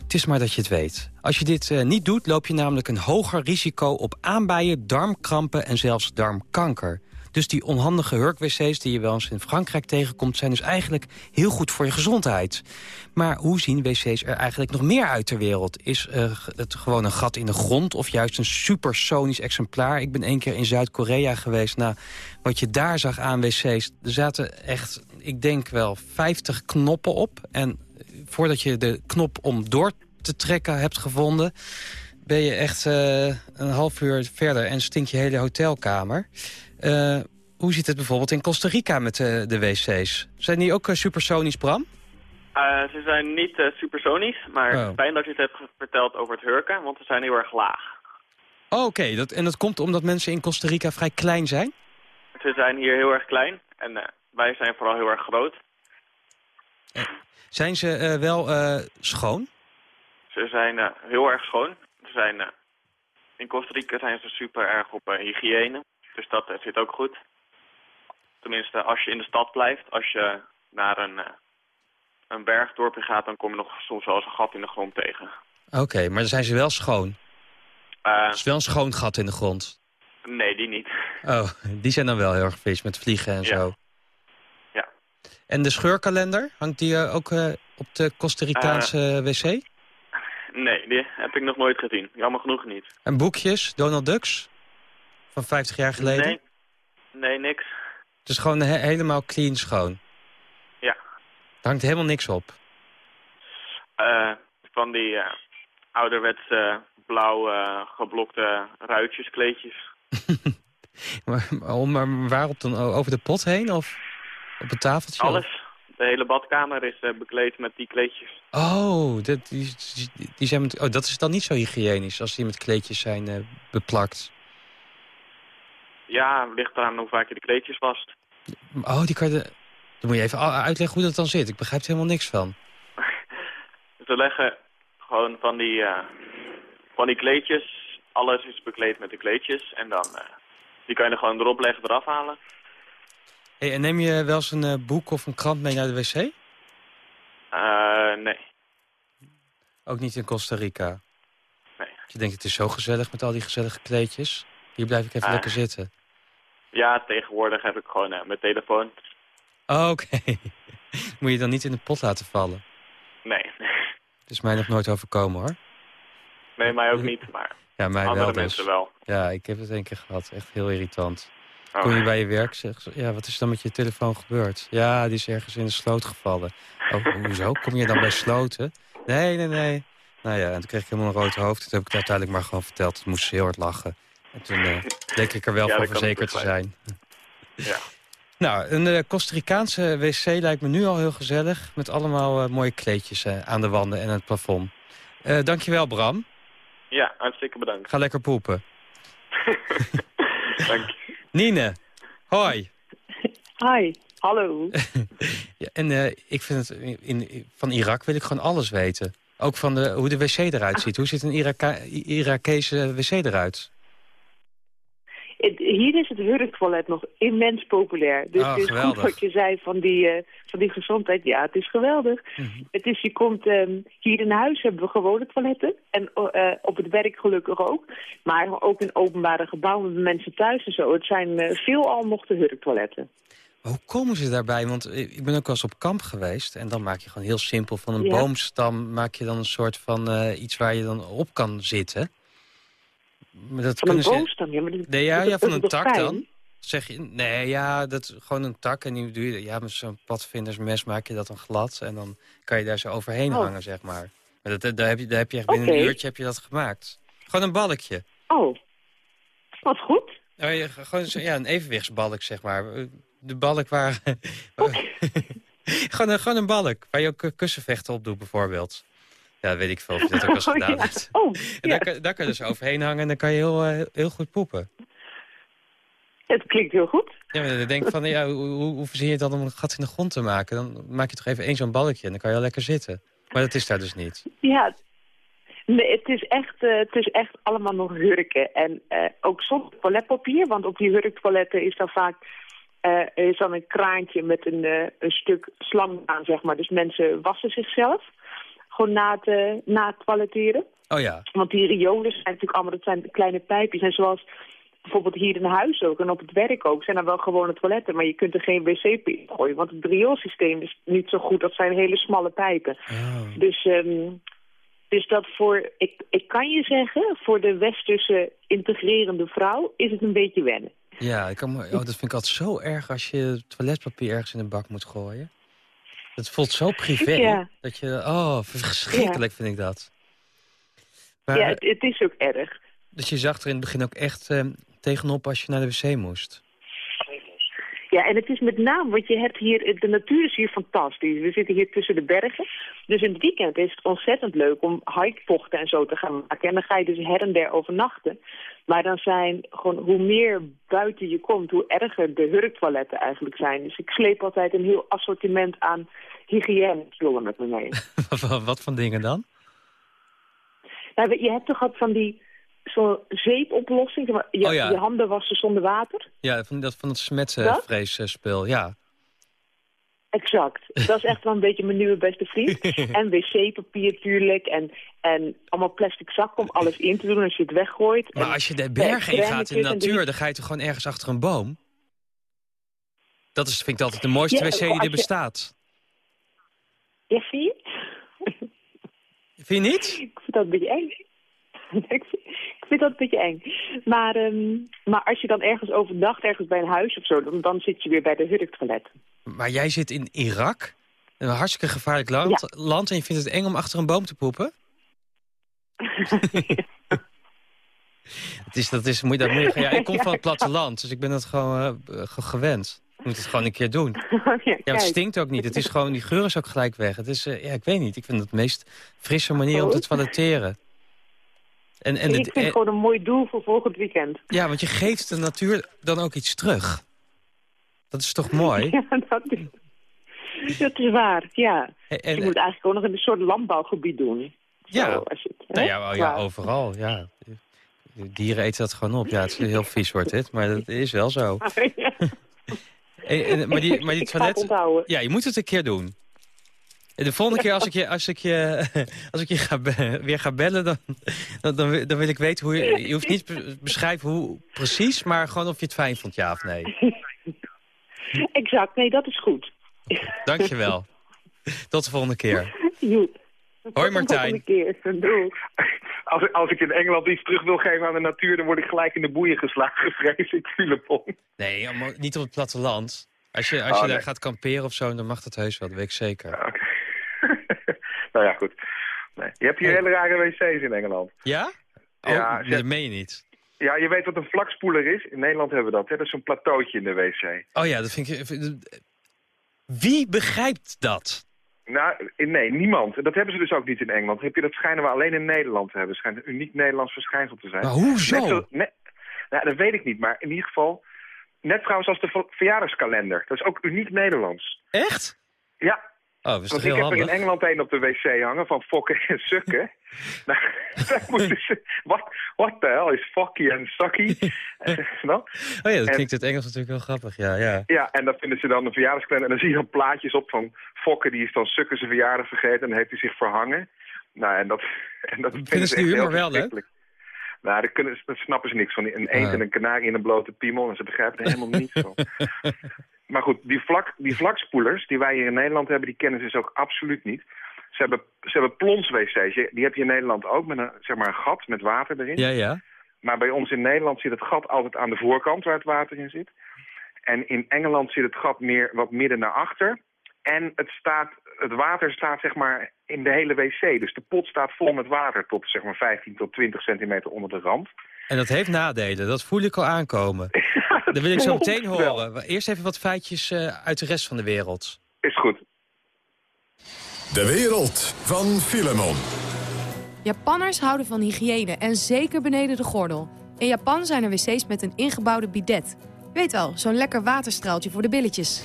Het is maar dat je het weet. Als je dit eh, niet doet, loop je namelijk een hoger risico op aanbijen, darmkrampen en zelfs darmkanker. Dus die onhandige hurkwc's die je wel eens in Frankrijk tegenkomt... zijn dus eigenlijk heel goed voor je gezondheid. Maar hoe zien wc's er eigenlijk nog meer uit ter wereld? Is eh, het gewoon een gat in de grond of juist een supersonisch exemplaar? Ik ben één keer in Zuid-Korea geweest. Nou, wat je daar zag aan wc's, er zaten echt, ik denk wel, 50 knoppen op. En voordat je de knop om door te trekken hebt gevonden... ben je echt eh, een half uur verder en stinkt je hele hotelkamer. Eh, hoe zit het bijvoorbeeld in Costa Rica met eh, de wc's? Zijn die ook eh, supersonisch, Bram? Ze zijn niet supersonisch, maar Oh. fijn dat je het hebt verteld over het hurken, want ze zijn heel erg laag. Oh, Oké, dat, en dat komt omdat mensen in Costa Rica vrij klein zijn? Ze zijn hier heel erg klein en wij zijn vooral heel erg groot. Zijn ze wel schoon? Ze zijn heel erg schoon. Ze zijn, in Costa Rica zijn ze super erg op hygiëne, dus dat eh, zit ook goed. Tenminste, als je in de stad blijft, als je naar een, eh, een bergdorpje gaat, dan kom je nog soms wel eens een gat in de grond tegen. Oké, maar dan zijn ze wel schoon. Eh, Het is wel een schoon gat in de grond. nee, die niet. Oh, die zijn dan wel heel erg vis met vliegen en Ja. zo. Ja. En de scheurkalender, hangt die eh, ook eh, op de Costa Ricaanse wc? Nee, die heb ik nog nooit gezien. Jammer genoeg niet. En boekjes, Donald Ducks? Van 50 jaar geleden? Nee, nee, niks. Het is gewoon he- helemaal clean schoon. Ja. Er hangt helemaal niks op. Eh, van die eh, ouderwetse blauw eh, geblokte ruitjes, kleedjes. Maar, maar, waarop dan? Over de pot heen of op het tafeltje? Alles. De hele badkamer is bekleed met die kleedjes. Oh, dat, die, zijn met, oh, dat is dan niet zo hygiënisch als die met kleedjes zijn beplakt. Ja, ligt eraan hoe vaak je de kleedjes wast. Oh, die kan je... Dan moet je even uitleggen hoe dat dan zit. Ik begrijp er helemaal niks van. Ze leggen gewoon van die, eh, van die kleedjes. Alles is bekleed met de kleedjes. En dan, eh, die kan je er gewoon erop leggen, eraf halen. Hey, en neem je wel eens een eh, boek of een krant mee naar de wc? Nee. Ook niet in Costa Rica? Nee. Je denkt, het is zo gezellig met al die gezellige kleedjes. Hier blijf ik even Ah. lekker zitten. Ja, tegenwoordig heb ik gewoon eh, mijn telefoon. Oh, Oké. Moet je dan niet in de pot laten vallen? Nee. Het is mij nog nooit overkomen, hoor. Nee, mij ook niet, maar Ja, mij andere wel dus. mensen wel. Ja, ik heb het één keer gehad. Echt heel irritant. Oh. Kom je bij je werk, zeg ze, ja, wat is dan met je telefoon gebeurd? Ja, die is ergens in de sloot gevallen. Oh, hoezo? Kom je dan bij sloten? Nee, nee, nee. Nou ja, en toen kreeg ik helemaal een rood hoofd. Toen heb ik het uiteindelijk maar gewoon verteld. Toen moest ze heel hard lachen. En toen eh, bleek ik er wel Ja, van dat kan ik verzekerd te zijn. Ja. Nou, een eh, Costa Ricaanse wc lijkt me nu al heel gezellig. Met allemaal eh, mooie kleedjes eh, aan de wanden en het plafond. Eh dankjewel, Bram. Ja, hartstikke bedankt. Ga lekker poepen. Dank je. Nine, hoi. Hi, hallo. Ja, en eh, ik vind het, in, in- van Irak wil ik gewoon alles weten. Ook van de, hoe de wc eruit ziet. Hoe ziet een Iraka Irakese wc eruit? Hier is het hurktoilet nog immens populair. Dus Oh, het is goed wat je zei van die, eh, van die gezondheid. Ja, het is geweldig. Mhm. Het is, je komt, ehm, hier in huis hebben we gewone toiletten. En eh, op het werk gelukkig ook. Maar ook in openbare gebouwen met mensen thuis en zo. Het zijn eh, veelal nog de hurktoiletten. Hoe komen ze daarbij? Want ik ben ook wel eens op kamp geweest. En dan maak je gewoon heel simpel van een Ja. boomstam... maak je dan een soort van iets waar je dan op kan zitten. Dat Van een boomstam, ja. Nee, ja, ja, van een tak dan. Zeg je, nee, ja, dat is gewoon een tak. En die doe je, ja, met zo'n padvindersmes maak je dat dan glad. En dan kan je daar zo overheen Oh. hangen, zeg maar. maar dat, daar, heb je, daar heb je echt binnen een uurtje heb je dat gemaakt. Gewoon een balkje. Oh, wat goed. Oh, je- Gewoon zo- ja, een evenwichtsbalk, zeg maar. De balk waar... waar- gewoon, een, gewoon een balk, waar je ook kussenvechten op doet, bijvoorbeeld. Ja, weet ik veel of je dat ook eens Oh, gedaan ja. hebt. Oh, En daar, kan- daar kan je dus overheen hangen en dan kan je heel, eh, heel goed poepen. Het klinkt heel goed. Ja, maar dan denk ik van, ja, hoe, hoe, verzin je het dan om een gat in de grond te maken? Dan maak je toch even één zo'n balkje en dan kan je al lekker zitten. Maar dat is daar dus niet. Ja, nee, het is echt, eh, het is echt allemaal nog hurken. En eh, ook zonder toiletpapier, want op die hurktoiletten is dan vaak is dan een kraantje met een, een stuk slang aan, zeg maar. Dus mensen wassen zichzelf. Gewoon na het, na het toiletteren. Oh ja. Want die riolen zijn natuurlijk allemaal, dat zijn kleine pijpjes. En zoals bijvoorbeeld hier in huis ook en op het werk ook, zijn er wel gewone toiletten. Maar je kunt er geen wc in gooien, want het rioolsysteem is niet zo goed. Dat zijn hele smalle pijpen. Dus, ehm, dus dat voor, ik, ik kan je zeggen, voor de westerse integrerende vrouw is het een beetje wennen. Ja, ik kan oh, dat vind ik altijd zo erg als je toiletpapier ergens in een bak moet gooien. Het voelt zo privé. Ja. Dat je, oh, verschrikkelijk vind ik dat. Maar, ja, het, het is ook erg. Dus je zag er in het begin ook echt eh, tegenop als je naar de wc moest. Ja, en het is met name, want je hebt hier, de natuur is hier fantastisch. We zitten hier tussen de bergen. Dus in het weekend is het ontzettend leuk om hiketochten en zo te gaan maken. En dan ga je dus her en der overnachten. Maar dan zijn gewoon, hoe meer buiten je komt, hoe erger de hurktoiletten eigenlijk zijn. Dus ik sleep altijd een heel assortiment aan hygiënespullen met me mee. Wat- voor dingen dan? Nou, je hebt toch wat van die, zo'n zeepoplossing, je, Oh ja. je handen wassen zonder water. Ja, van dat, van het Dat? smetvreesspul, ja. Exact. Dat is echt wel een beetje mijn nieuwe beste vriend. En wc-papier natuurlijk. En, en allemaal plastic zakken om alles in te doen als je het weggooit. Maar En, als je de bergen in gaat in de natuur, dan ga je toch gewoon ergens achter een boom? Dat is, vind ik altijd de mooiste Ja, wc die als er je- bestaat. Ja, zie je? Vind je niet? Ik vind dat een beetje eng. ik, vind, ik vind dat een beetje eng. Maar, ehm, maar als je dan ergens overnacht, ergens bij een huis of zo, dan, dan zit je weer bij de hurktoilet. Maar jij zit in Irak, een hartstikke gevaarlijk land, land en je vindt het eng om achter een boom te poepen? het is, dat is, moet je, dat moet je, ja, ik kom van het platteland, dus ik ben dat gewoon eh, ge- gewend. Ik moet het gewoon een keer doen. ja, Ja, het stinkt ook niet. Het is gewoon, die geur is ook gelijk weg. Het is, eh, ja, ik weet niet. Ik vind het de meest frisse manier om te Goed. En, en ik vind het eh, gewoon een mooi doel voor volgend weekend. ja, want je geeft de natuur dan ook iets terug. Dat is toch mooi? Ja, dat is, dat is waar, ja. En- en- je moet eigenlijk ook nog in een soort landbouwgebied doen. Ja. Zo, als je het? Nou ja, oh overal. Ja. De Dieren eten dat gewoon op. Ja, het is heel vies wordt dit, maar dat is wel zo. Ja. En- en- maar die, maar die toilet... Ja, je moet het een keer doen. En de volgende keer als ik je, als ik je, als ik je ga be- weer ga bellen, dan, dan, dan, wil- dan wil ik weten hoe je... Je hoeft niet te beschrijven hoe precies, maar gewoon of je het fijn vond, ja of nee. Exact, nee, dat is goed. Dankjewel. Tot de volgende keer. Joep. Hoi Tot de volgende Martijn. Als, als ik in Engeland iets terug wil geven aan de natuur... dan word ik gelijk in de boeien geslagen, vrees ik, Filepon. Nee, allemaal niet op het platteland. Als je, als je Oh, daar nee. gaat kamperen of zo, dan mag dat heus wel, dat weet ik zeker. nou ja, goed. Nee. Je hebt hier hele rare wc's in Engeland. Ja? Oh, Ja, dat meen je niet. Ja, je weet wat een vlakspoeler is? In Nederland hebben we dat. Hè? Dat is zo'n plateautje in de wc. Oh ja, dat vind ik... Wie begrijpt dat? Nou, nee, niemand. Dat hebben ze dus ook niet in Engeland. Heb je dat schijnen we alleen in Nederland te hebben. schijnt een uniek Nederlands verschijnsel te zijn. Maar hoezo? Net zo- net- nou, dat weet ik niet, maar in ieder geval... Net trouwens als de ver- verjaardagskalender. Dat is ook uniek Nederlands. Echt? Ja, Oh, is want ik heb er in? Engeland een op de wc hangen van fokken en sukken. nou, ze... Wat the hell is fokkie en sakkie? Eh? Oh ja, dat klinkt in het Engels natuurlijk heel grappig. Ja, ja. Ja, en dan vinden ze dan een verjaardagskalender. En dan zie je dan plaatjes op van Fokke, die is dan sukken zijn verjaardag vergeten. En dan heeft hij zich verhangen. Nou, en dat, en dat vinden, ze echt heel wel leuk? Nou, daar, kunnen, daar snappen ze niks van. Een eend Ah. en een kanarie in een blote piemel. En ze begrijpen er helemaal niets van. Maar goed, die, vlak, die vlakspoelers die wij hier in Nederland hebben, die kennen ze dus ook absoluut niet. Ze hebben, ze hebben plons-wc's. Die heb je in Nederland ook, met een, zeg maar een gat met water erin. Ja, ja. Maar bij ons in Nederland zit het gat altijd aan de voorkant waar het water in zit. En in Engeland zit het gat meer wat midden naar achter. En het, staat, het water staat zeg maar in de hele wc. Dus de pot staat vol met water tot zeg maar 15 tot 20 centimeter onder de rand. En dat heeft nadelen, dat voel ik al aankomen. Dat wil ik zo meteen horen. Eerst even wat feitjes eh, uit de rest van de wereld. Is goed. De wereld van Filemon. Japanners houden van hygiëne en zeker beneden de gordel. In Japan zijn er wc's met een ingebouwde bidet. Weet wel, zo'n lekker waterstraaltje voor de billetjes.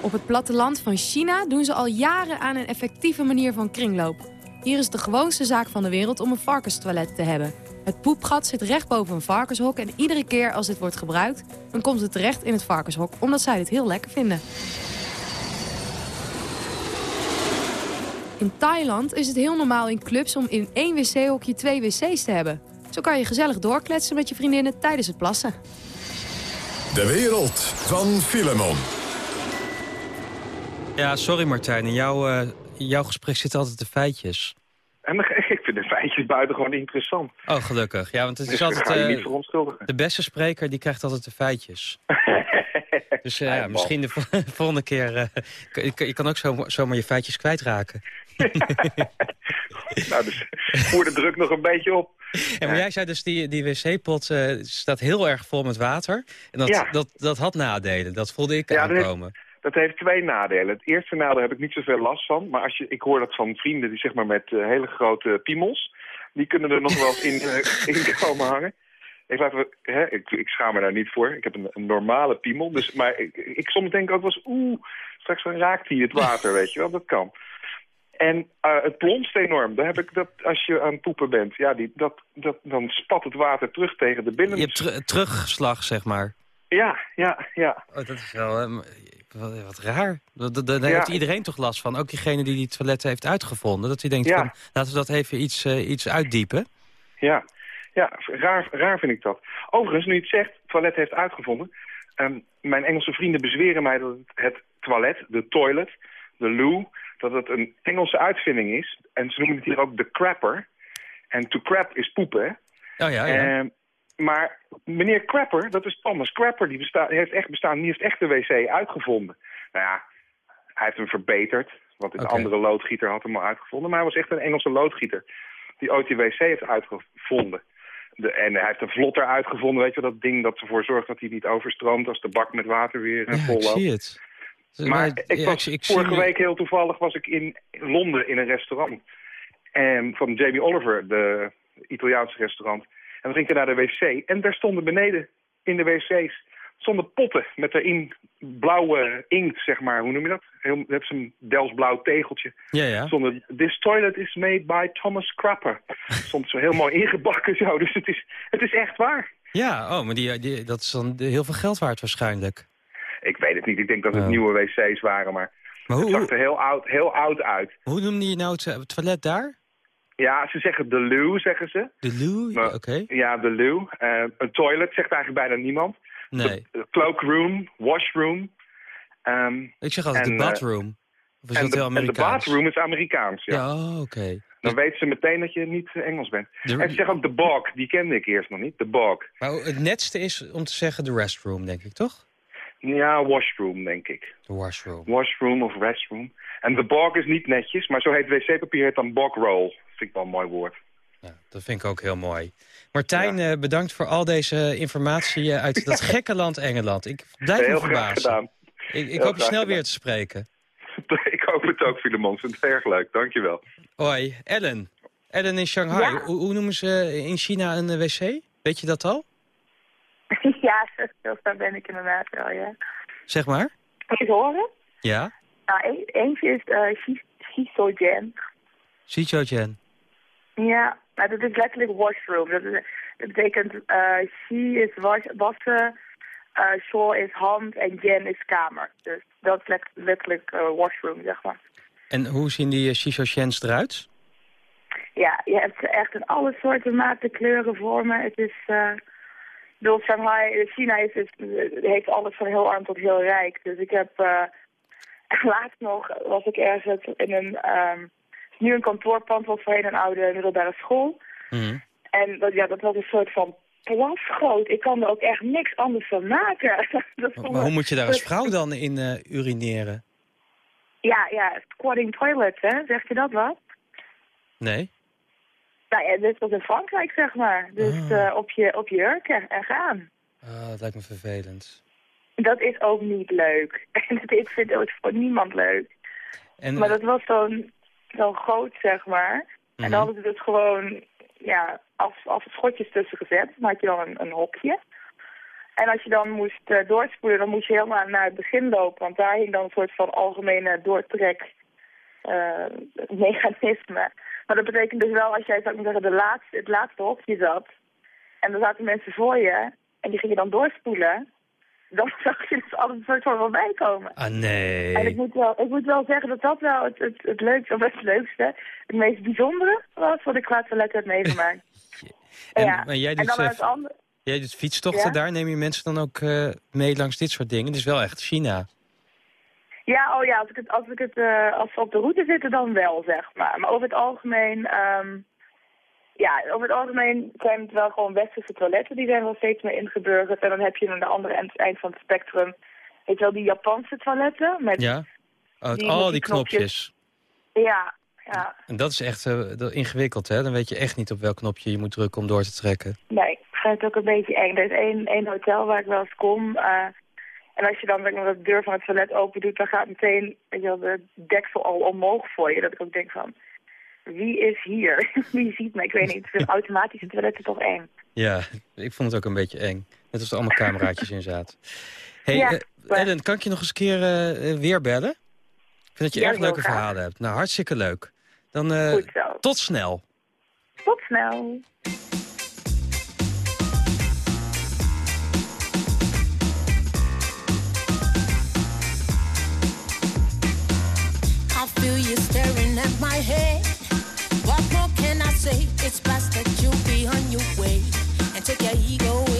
Op het platteland van China doen ze al jaren aan een effectieve manier van kringloop. Hier is de gewoonste zaak van de wereld om een varkenstoilet te hebben. Het poepgat zit recht boven een varkenshok en iedere keer als dit wordt gebruikt... dan komt het terecht in het varkenshok, omdat zij dit heel lekker vinden. In Thailand is het heel normaal in clubs om in één wc-hokje twee wc's te hebben. Zo kan je gezellig doorkletsen met je vriendinnen tijdens het plassen. De wereld van Filemon. Ja, sorry Martijn. In jouw, eh, in jouw gesprek zitten altijd de feitjes. En ik vind de feitjes buitengewoon interessant. Oh, gelukkig. Ja, want het is Dus altijd... eh, de beste spreker die krijgt altijd de feitjes. Dus eh, ja, misschien de vo- volgende keer... eh, je, kan- ook zo, zomaar je feitjes kwijtraken. nou, dus voer de druk nog een beetje op. Ja, maar jij zei dus die, die wc-pot staat heel erg vol met water. En dat, Ja. dat, dat had nadelen. Dat voelde ik Ja, aankomen. Dat heeft twee nadelen. Het eerste nadeel heb ik niet zoveel last van. Maar als je, ik hoor dat van vrienden die zeg maar met eh, hele grote piemels... die kunnen er nog wel eens in, eh, in komen hangen. Ik, laat, hè, ik, ik schaam me daar niet voor. Ik heb een, een normale piemel. Dus, maar ik, ik soms denk ook wel eens... oeh, straks dan raakt hij het water, weet je wel. Dat kan. En eh, het plonst enorm. Daar heb ik dat als je aan het poepen bent. Ja, die, dat, dat, dan spat het water terug tegen de binnen. Je hebt ter- terugslag, zeg maar. Ja, ja, ja. Oh, dat is wel... wat, wat raar. Daar heeft iedereen toch last van. Ook diegene die die toiletten heeft uitgevonden. Dat hij denkt van, laten we dat even iets, eh, iets uitdiepen. Ja, ja raar, raar vind ik dat. Overigens, nu je het zegt, toilet heeft uitgevonden. ehm, mijn Engelse vrienden bezweren mij dat het, toilet, de toilet, de loo, dat het een Engelse uitvinding is. En ze noemen het hier ook de crapper. En to crap is poepen, hè? Oh ja, ja. Ehm, maar meneer Crapper, dat is Thomas Crapper, die besta heeft echt bestaan, die heeft echt de wc uitgevonden. Nou ja, hij heeft hem verbeterd, want een andere loodgieter had hem al uitgevonden. Maar hij was echt een Engelse loodgieter die ooit die wc heeft uitgevonden. De, en hij heeft een vlotter uitgevonden, weet je wel, dat ding dat ervoor zorgt dat hij niet overstroomt als de bak met water weer eh, Ja, vol ik loopt. zie het. Maar ik was, ik vorige week heel toevallig was ik in Londen in een restaurant. En van Jamie Oliver, de Italiaanse restaurant. En we gingen naar de wc. En daar stonden beneden in de wc's stonden potten met erin blauwe inkt, zeg maar. Hoe noem je dat? Heel, dat is een Delftsblauw tegeltje. Ja, ja. Stonden, This toilet is made by Thomas Crapper. Stond zo heel mooi ingebakken zo. Dus het is, het is echt waar. Ja, oh, maar die, die, dat is dan heel veel geld waard waarschijnlijk. Ik weet het niet. Ik denk dat het Oh. nieuwe wc's waren, maar, Maar hoe, het zag er heel oud, heel oud uit. hoe noemde je nou het toilet daar? Ja, ze zeggen de loo, zeggen ze. De loo? Oké. Ja, de loo. Eh, een toilet zegt eigenlijk bijna niemand. Nee. De cloakroom, washroom. Ehm, Ik zeg altijd en, de eh, bathroom. Of is en, dat de, heel en de Amerikaans? bathroom is Amerikaans, ja. Ja, oh, oké. Dan weten ze meteen dat je niet eh, Engels bent. De- En ze zeggen ook de bog, die kende ik eerst nog niet, de bog. Maar het netste is om te zeggen de restroom, denk ik, toch? Ja, washroom, denk ik. De washroom. Washroom of restroom. En de bog is niet netjes, maar zo heet wc-papier heet dan bog roll. Vind ik wel een mooi woord. Ja, dat vind ik ook heel mooi. Martijn, eh, bedankt voor al deze informatie eh, uit dat gekke land Engeland. Ik blijf me Heel verbazen. gedaan. Ik, ik hoop je snel gedaan. weer te spreken. ik hoop het ook, Filemon. Ik vind het erg leuk. Dankjewel. Hoi, Ellen. Ellen in Shanghai. Ja. Hoe, hoe noemen ze in China een eh, wc? Weet je dat al? ja, ver ben ik inderdaad wel, ja. Zeg maar. Moet je het horen? Ja? Nou, e- eentje is uh, Shisogen. Shichogen. Ja, maar dat is letterlijk washroom. Dat, is, dat betekent uh, she is was, wassen, uh, sho is hand en gen is kamer. Dus dat is let- letterlijk uh, washroom, zeg maar. En hoe zien die Shichogens eruit? Ja, je hebt ze echt in alle soorten maten, kleuren, vormen. Het is... Uh, bedoel, Shanghai, China is dus, heeft alles van heel arm tot heel rijk. Dus ik heb... Uh, laatst nog was ik ergens in een... Um, nu een kantoorpand, was voorheen een oude middelbare school. Mm. En dat, ja, dat was een soort van plasgroot. Ik kan er ook echt niks anders van maken. dat maar hoe moet je daar als vrouw dan in uh, urineren? Ja, ja, squatting toilet, hè? Zeg je dat wat? Nee. Nou ja, dit was in Frankrijk, zeg maar. Dus Ah. uh, op, je, op je jurken en gaan. Ah, dat lijkt me vervelend. Dat is ook niet leuk. ik vind het voor niemand leuk. En, maar dat was zo'n zo groot, zeg maar. Mm -hmm. En dan hadden ze dus gewoon ja, af, af schotjes tussen gezet. Dan had je dan een, een hokje. En als je dan moest uh, doorspoelen, dan moest je helemaal naar het begin lopen. Want daar hing dan een soort van algemene doortrek uh, mechanisme. Maar dat betekent dus wel, als jij zou ik zeggen, de laatste, het laatste hokje zat, En dan zaten mensen voor je en die gingen dan doorspoelen. Dan zag je dus altijd een soort van voorbij komen. Ah, nee. En ik moet, wel, ik moet wel zeggen dat dat wel het, het, het leukste, of het leukste, het meest bijzondere was wat ik qua toilet heb meegemaakt. En, ja. maar jij en doet, dan eh, het andere. Jij doet fietstochten Ja? daar, neem je mensen dan ook eh, mee langs dit soort dingen? Het is wel echt China. Ja, oh ja, als ik het, als ik het, eh, als we op de route zitten dan wel, zeg maar. Maar over het algemeen, ehm, ja, over het algemeen zijn het wel gewoon westerse toiletten. Die zijn wel steeds meer ingeburgerd. En dan heb je aan de andere eind, eind van het spectrum, weet je wel, die Japanse toiletten. Met, Ja? Oh, Die- al die, die knopjes. knopjes. Ja, ja. En dat is echt dat- ingewikkeld, hè? Dan weet je echt niet op welk knopje je moet drukken om door te trekken. Nee, ik vind het ook een beetje eng. Er is één, één hotel waar ik wel eens kom. eh, en als je dan maar, de deur van het toilet open doet, dan gaat meteen weet je wel, de deksel al omhoog voor je. Dat ik ook denk van, wie is hier? wie ziet me? Ik weet niet. De automatische toiletten toch eng. Ja, ik vond het ook een beetje eng. Net als er allemaal cameraatjes in zaten. hey, Ja, eh, Ellen, kan ik je nog eens een keer eh, eh, weer bellen? Ik vind dat je Ja, erg leuke graag. verhalen hebt. Nou, hartstikke leuk. Dan eh, Goed zo. tot snel. Tot snel. I feel you staring at my head. Say? It's best that you be on your way and take your ego with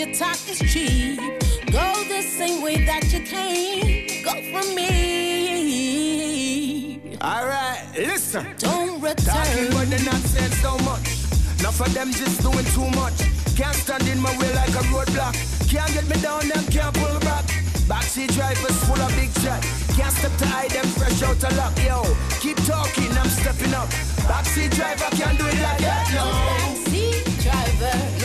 Your talk is cheap. Go the same way that you came. Go for me. Alright, listen. Don't return. Talking but they're not saying so much. Enough of them just doing too much. Can't stand in my way like a roadblock. Can't get me down, them can't pull back. Backseat drivers full of big chat. Can't step to hide them fresh out of luck. Yo, keep talking, I'm stepping up. Backseat driver can't do it like that, no. Backseat driver,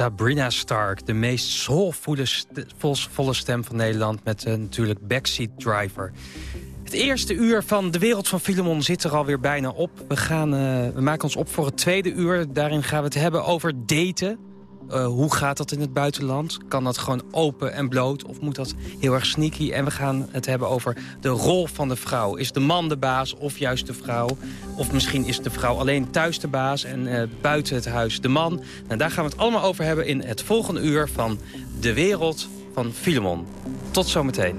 Sabrina Stark, de meest soulvolle volle stem van Nederland... met uh, natuurlijk Backseat Driver. Het eerste uur van De Wereld van Filemon zit er alweer bijna op. We, gaan, uh, we maken ons op voor het tweede uur. Daarin gaan we het hebben over daten. Eh, hoe gaat dat in het buitenland? Kan dat gewoon open en bloot of moet dat heel erg sneaky? En we gaan het hebben over de rol van de vrouw. Is de man de baas of juist de vrouw? Of misschien is de vrouw alleen thuis de baas en eh, buiten het huis de man? Nou, daar gaan we het allemaal over hebben in het volgende uur van De Wereld van Filemon. Tot zometeen.